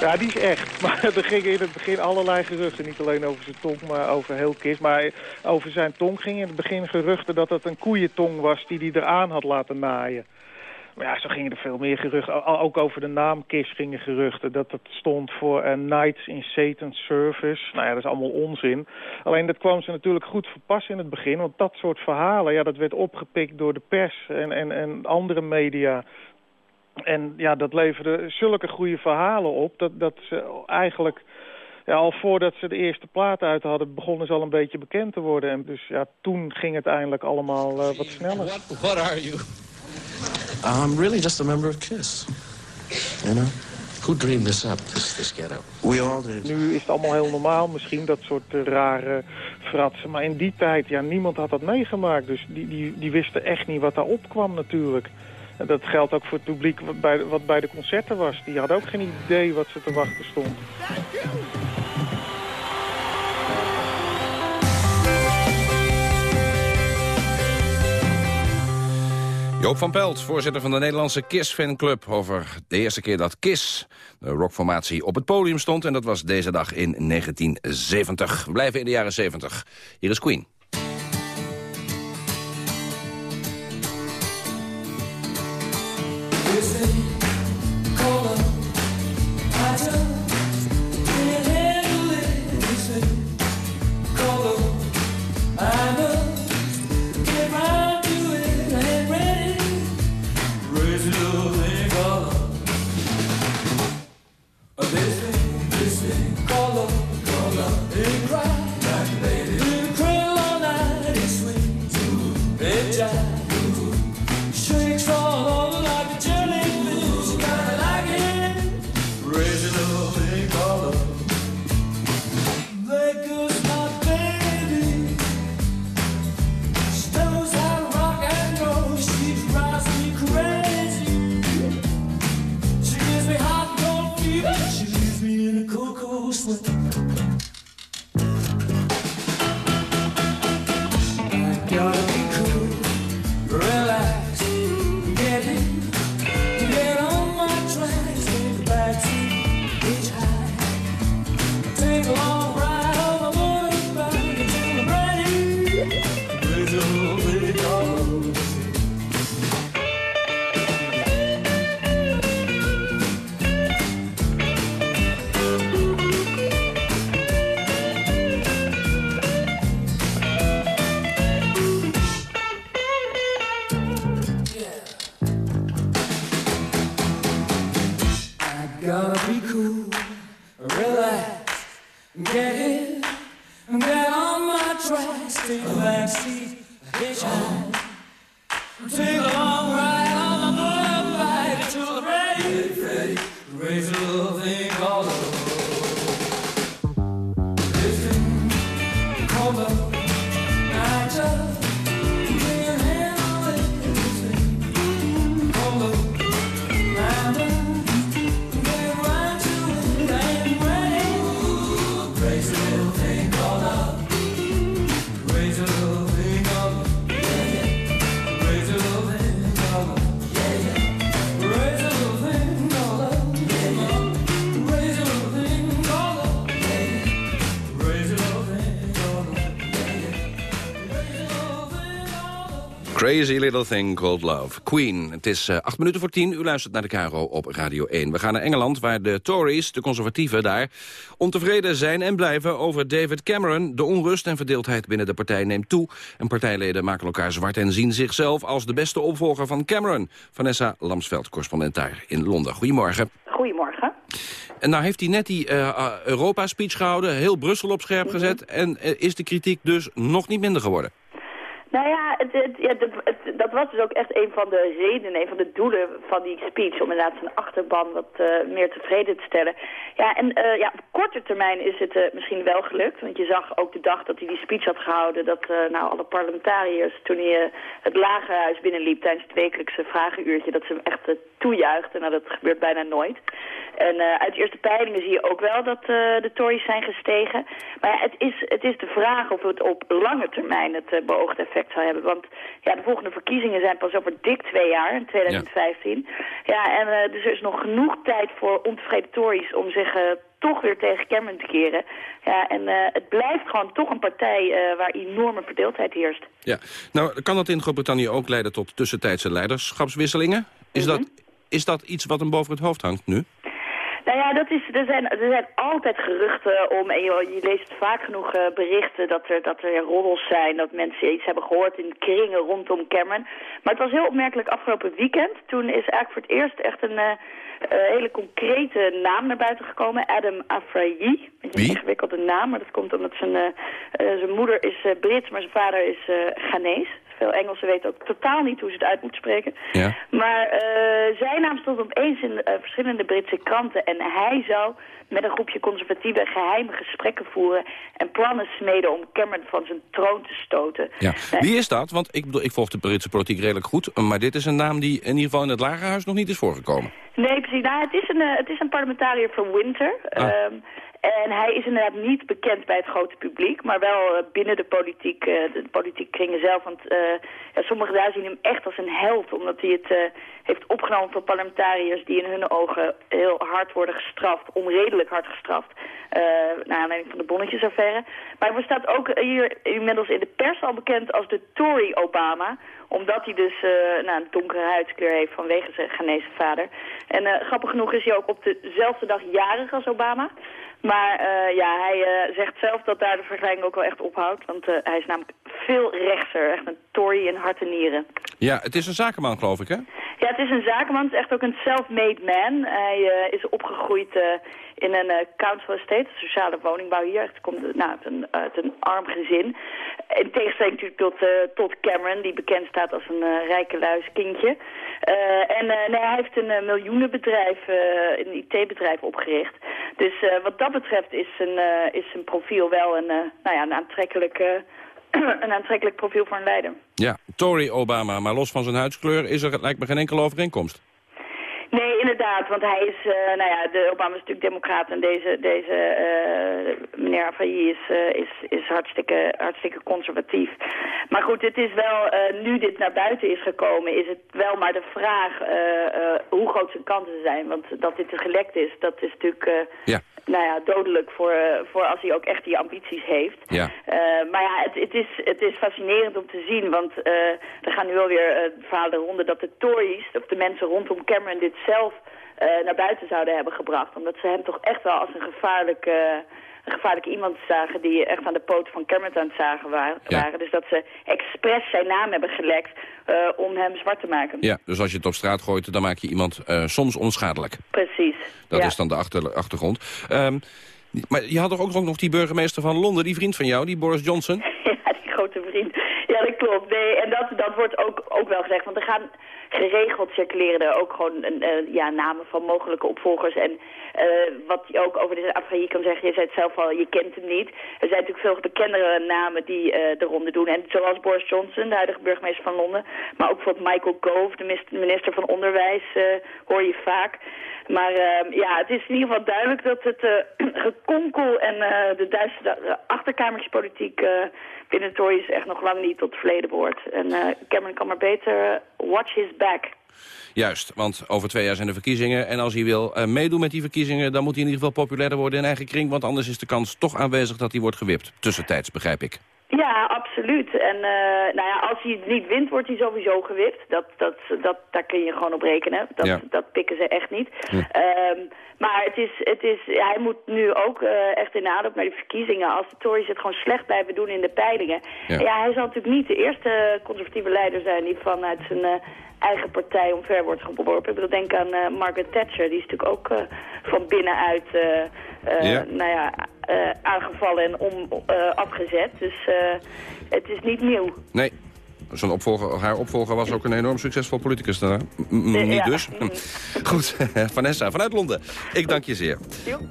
Ja, die is echt. [LAUGHS] Maar er gingen in het begin allerlei geruchten. Niet alleen over zijn tong, maar over heel kist. Maar over zijn tong gingen in het begin geruchten dat het een koeientong was die hij eraan had laten naaien. Maar ja, zo gingen er veel meer geruchten. Ook over de naam Kiss gingen geruchten. Dat het stond voor uh, Knights in Satan's Service. Nou ja, dat is allemaal onzin. Alleen dat kwam ze natuurlijk goed verpassen in het begin. Want dat soort verhalen, ja, dat werd opgepikt door de pers en, en, en andere media. En ja, dat leverde zulke goede verhalen op... dat, dat ze eigenlijk... Ja, al voordat ze de eerste plaat uit hadden, begonnen ze al een beetje bekend te worden. En dus ja, toen ging het eindelijk allemaal uh, wat sneller. What, what are you? I'm really just a member of KISS. You know? Who dreamed this up, this, this ghetto? We all did. Nu is het allemaal heel normaal, misschien dat soort uh, rare fratsen. Maar in die tijd, ja, niemand had dat meegemaakt. Dus die, die, die wisten echt niet wat daar opkwam natuurlijk. Dat geldt ook voor het publiek wat bij, wat bij de concerten was. Die hadden ook geen idee wat ze te wachten stond. Joop van Pelt, voorzitter van de Nederlandse KISS-fanclub... over de eerste keer dat KISS, de rockformatie, op het podium stond. En dat was deze dag in 1970. We blijven in de jaren 70. Hier is Queen. Crazy Little Thing Called Love. Queen. Het is uh, acht minuten voor tien. U luistert naar de Caro op Radio 1. We gaan naar Engeland, waar de Tories, de conservatieven daar... ontevreden zijn en blijven over David Cameron. De onrust en verdeeldheid binnen de partij neemt toe. En partijleden maken elkaar zwart en zien zichzelf... als de beste opvolger van Cameron. Vanessa Lamsveld, correspondent daar in Londen. Goedemorgen. Goedemorgen. En nou heeft hij net die uh, Europa-speech gehouden, heel Brussel op scherp Mhm. gezet... en uh, is de kritiek dus nog niet minder geworden. Nou ja, het, het, ja het, dat was dus ook echt een van de redenen, een van de doelen van die speech... om inderdaad zijn achterban wat uh, meer tevreden te stellen. Ja, en uh, ja, op korte termijn is het uh, misschien wel gelukt. Want je zag ook de dag dat hij die speech had gehouden... dat nou, alle parlementariërs, toen hij het lagerhuis binnenliep... tijdens het wekelijkse vragenuurtje, dat ze hem echt toejuichten. Nou, dat gebeurt bijna nooit. En uit de eerste peilingen zie je ook wel dat de Tories zijn gestegen. Maar ja, het is, het is de vraag of het op lange termijn het beoogde effect effect zou hebben. Want ja, de volgende verkiezingen zijn pas over dik twee jaar, in 2015. Ja, en uh, dus er is nog genoeg tijd voor ontevreden Tories om zich uh, toch weer tegen Cameron te keren. Ja, en uh, het blijft gewoon toch een partij waar enorme verdeeldheid heerst. Ja, nou kan dat in Groot-Brittannië ook leiden tot tussentijdse leiderschapswisselingen? Is, dat, is dat iets wat hem boven het hoofd hangt nu? Nou ja, dat is, er, zijn, er zijn altijd geruchten om, en je, je leest vaak genoeg uh, berichten dat er, dat er roddels zijn, dat mensen iets hebben gehoord in kringen rondom Cameron. Maar het was heel opmerkelijk afgelopen weekend. Toen is eigenlijk voor het eerst echt een uh, hele concrete naam naar buiten gekomen. Adam Afrayi. Een ingewikkelde naam, maar dat komt omdat zijn, zijn moeder is Brits, maar zijn vader is Ghanese. Veel Engelsen weten ook totaal niet hoe ze het uit moeten spreken. Ja. Maar uh, zijn naam stond opeens in uh, verschillende Britse kranten. En hij zou met een groepje conservatieven geheime gesprekken voeren... en plannen smeden om Cameron van zijn troon te stoten. Ja. Wie is dat? Want ik, bedoel, ik volg de Britse politiek redelijk goed... maar dit is een naam die in ieder geval in het Lagerhuis nog niet is voorgekomen. Nee, precies. Nou, het, is een, uh, het is een parlementariër van Winter... Ah. Um, en hij is inderdaad niet bekend bij het grote publiek, maar wel uh, binnen de politiek, uh, de politiek kringen zelf. Want uh, ja, sommigen daar zien hem echt als een held, omdat hij het heeft opgenomen voor parlementariërs die in hun ogen heel hard worden gestraft, onredelijk hard gestraft, naar aanleiding van de bonnetjesaffaire. Maar hij staat ook hier inmiddels in de pers al bekend als de Tory-Obama, omdat hij dus nou, een donkere huidskleur heeft vanwege zijn Ghanese vader. En grappig genoeg is hij ook op dezelfde dag jarig als Obama. Maar uh, ja, hij uh, zegt zelf dat daar de vergelijking ook wel echt ophoudt. Want uh, hij is namelijk veel rechtser. Echt een Tory in hart en nieren. Ja, het is een zakenman, geloof ik, hè? Ja, het is een zakenman. Het is echt ook een self-made man. Hij is opgegroeid in een council estate, sociale woningbouw hier. Het komt nou, uit, een, uit een arm gezin. In tegenstelling natuurlijk tot, tot Cameron, die bekend staat als een rijke luis kindje. en nee, hij heeft een miljoenenbedrijf, een IT-bedrijf opgericht. Dus wat dat betreft is zijn, uh, is zijn profiel wel een, uh, nou ja, een, aantrekkelijk, uh, [CLEARS THROAT] een aantrekkelijk profiel voor een leider. Ja, Tory Obama, maar los van zijn huidskleur is er lijkt me geen enkele overeenkomst. Nee, inderdaad, want hij is, uh, nou ja, de Obama is natuurlijk democraat en deze, deze uh, meneer Afayi is, uh, is, is hartstikke, hartstikke conservatief. Maar goed, het is wel, nu dit naar buiten is gekomen, is het wel maar de vraag hoe groot zijn kansen zijn. Want dat dit gelekt is, dat is natuurlijk... ja nou ja, dodelijk voor, voor als hij ook echt die ambities heeft. Ja. Uh, maar ja, het, het, is, het is fascinerend om te zien, want uh, er gaan nu alweer uh, verhalen ronden dat de Tories, of de mensen rondom Cameron, dit zelf naar buiten zouden hebben gebracht. Omdat ze hem toch echt wel als een gevaarlijke gevaarlijke iemand zagen die echt aan de poot van Cameron aan het zagen waren. Ja. Dus dat ze expres zijn naam hebben gelekt uh, om hem zwart te maken. Ja, dus als je het op straat gooit, dan maak je iemand uh, soms onschadelijk. Precies. Dat ja. is dan de achter, achtergrond. Um, maar je had toch ook nog die burgemeester van Londen, die vriend van jou, die Boris Johnson? [LAUGHS] ja, die grote vriend. Ja, dat klopt. Nee, en dat, dat wordt ook, ook wel gezegd. Want er gaan geregeld circuleren er ook gewoon uh, ja, namen van mogelijke opvolgers. En uh, wat je ook over de Afraïe kan zeggen, je zei het zelf al, je kent hem niet. Er zijn natuurlijk veel bekendere namen die uh, de ronde doen. En zoals Boris Johnson, de huidige burgemeester van Londen. Maar ook bijvoorbeeld Michael Gove, de minister van Onderwijs, hoor je vaak. Maar ja, het is in ieder geval duidelijk dat het [CLEARS THROAT] gekonkel en de duistere achterkamerspolitiek binnen Tories echt nog lang niet tot het verleden behoort. En Cameron kan maar beter watch his back. Juist, want over twee jaar zijn de verkiezingen. En als hij wil uh, meedoen met die verkiezingen... dan moet hij in ieder geval populairder worden in eigen kring. Want anders is de kans toch aanwezig dat hij wordt gewipt. Tussentijds, begrijp ik. Ja, absoluut. En uh, nou ja, als hij het niet wint, wordt hij sowieso gewipt. Dat, dat, dat, daar kun je gewoon op rekenen. Dat, ja. dat pikken ze echt niet. Um, maar het is, het is, hij moet nu ook uh, echt in aanloop naar de verkiezingen... als de Tories het gewoon slecht blijven doen in de peilingen... Ja. ja hij zal natuurlijk niet de eerste conservatieve leider zijn... die vanuit zijn eigen partij omver wordt geworpen. Ik bedoel, denk aan uh, Margaret Thatcher. Die is natuurlijk ook uh, van binnenuit uh, Ja. nou ja, aangevallen en om, afgezet. Dus het is niet nieuw. Nee. Zijn opvolger, haar opvolger was ook een enorm succesvol politicus daarna. M Ja. Niet dus. [LAUGHS] Goed, [LAUGHS] Vanessa vanuit Londen. Ik dank je zeer.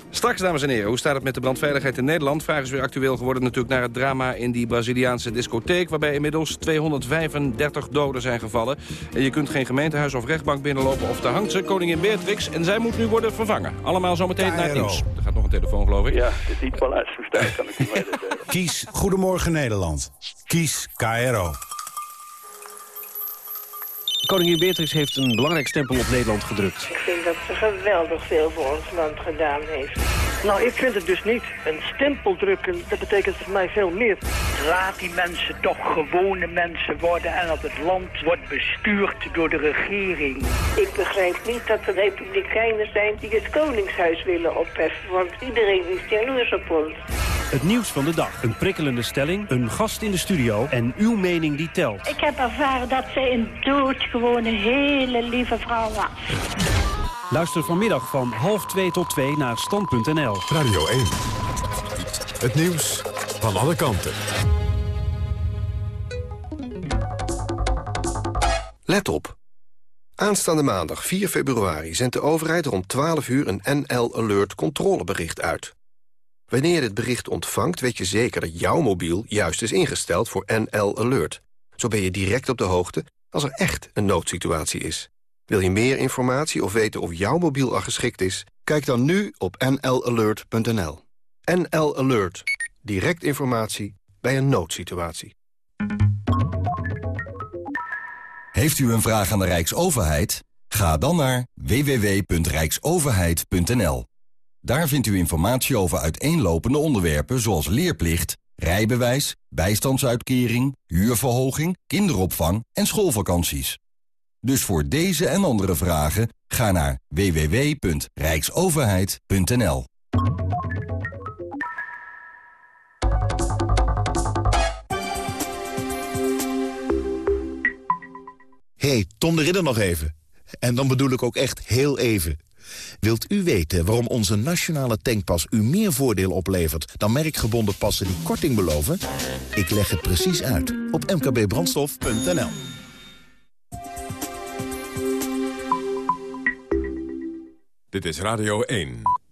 Straks, dames en heren, hoe staat het met de brandveiligheid in Nederland? Vraag is weer actueel geworden natuurlijk naar het drama in die Braziliaanse discotheek... waarbij inmiddels 235 doden zijn gevallen. En je kunt geen gemeentehuis of rechtbank binnenlopen of daar hangt ze, koningin Beatrix... en zij moet nu worden vervangen. Allemaal zometeen naar het nieuws. Er gaat nog een telefoon, geloof ik. Ja, het is niet kan ik [LAUGHS] zeggen. Kies Goedemorgen Nederland. Kies KRO. Koningin Beatrix heeft een belangrijk stempel op Nederland gedrukt. Ik vind dat ze geweldig veel voor ons land gedaan heeft. Nou, ik vind het dus niet. Een stempel drukken, dat betekent voor mij veel meer. Laat die mensen toch gewone mensen worden en dat het land wordt bestuurd door de regering. Ik begrijp niet dat er republikeinen zijn die het koningshuis willen opheffen, want iedereen is jaloers op ons. Het nieuws van de dag. Een prikkelende stelling, een gast in de studio en uw mening die telt. Ik heb ervaren dat zij een doodgewone, hele lieve vrouw was. Luister vanmiddag van half 2 tot 2 naar stand.nl. Radio 1. Het nieuws van alle kanten. Let op. Aanstaande maandag 4 februari zendt de overheid rond 12 uur een NL Alert controlebericht uit. Wanneer je dit bericht ontvangt, weet je zeker dat jouw mobiel juist is ingesteld voor NL Alert. Zo ben je direct op de hoogte als er echt een noodsituatie is. Wil je meer informatie of weten of jouw mobiel al geschikt is? Kijk dan nu op nlalert.nl. NL Alert. Direct informatie bij een noodsituatie. Heeft u een vraag aan de Rijksoverheid? Ga dan naar www.rijksoverheid.nl. Daar vindt u informatie over uiteenlopende onderwerpen zoals leerplicht, rijbewijs, bijstandsuitkering, huurverhoging, kinderopvang en schoolvakanties. Dus voor deze en andere vragen ga naar www.rijksoverheid.nl. Hey, Tom de Ridder nog even. En dan bedoel ik ook echt heel even. Wilt u weten waarom onze nationale tankpas u meer voordeel oplevert... dan merkgebonden passen die korting beloven? Ik leg het precies uit op mkbbrandstof.nl. Dit is Radio 1.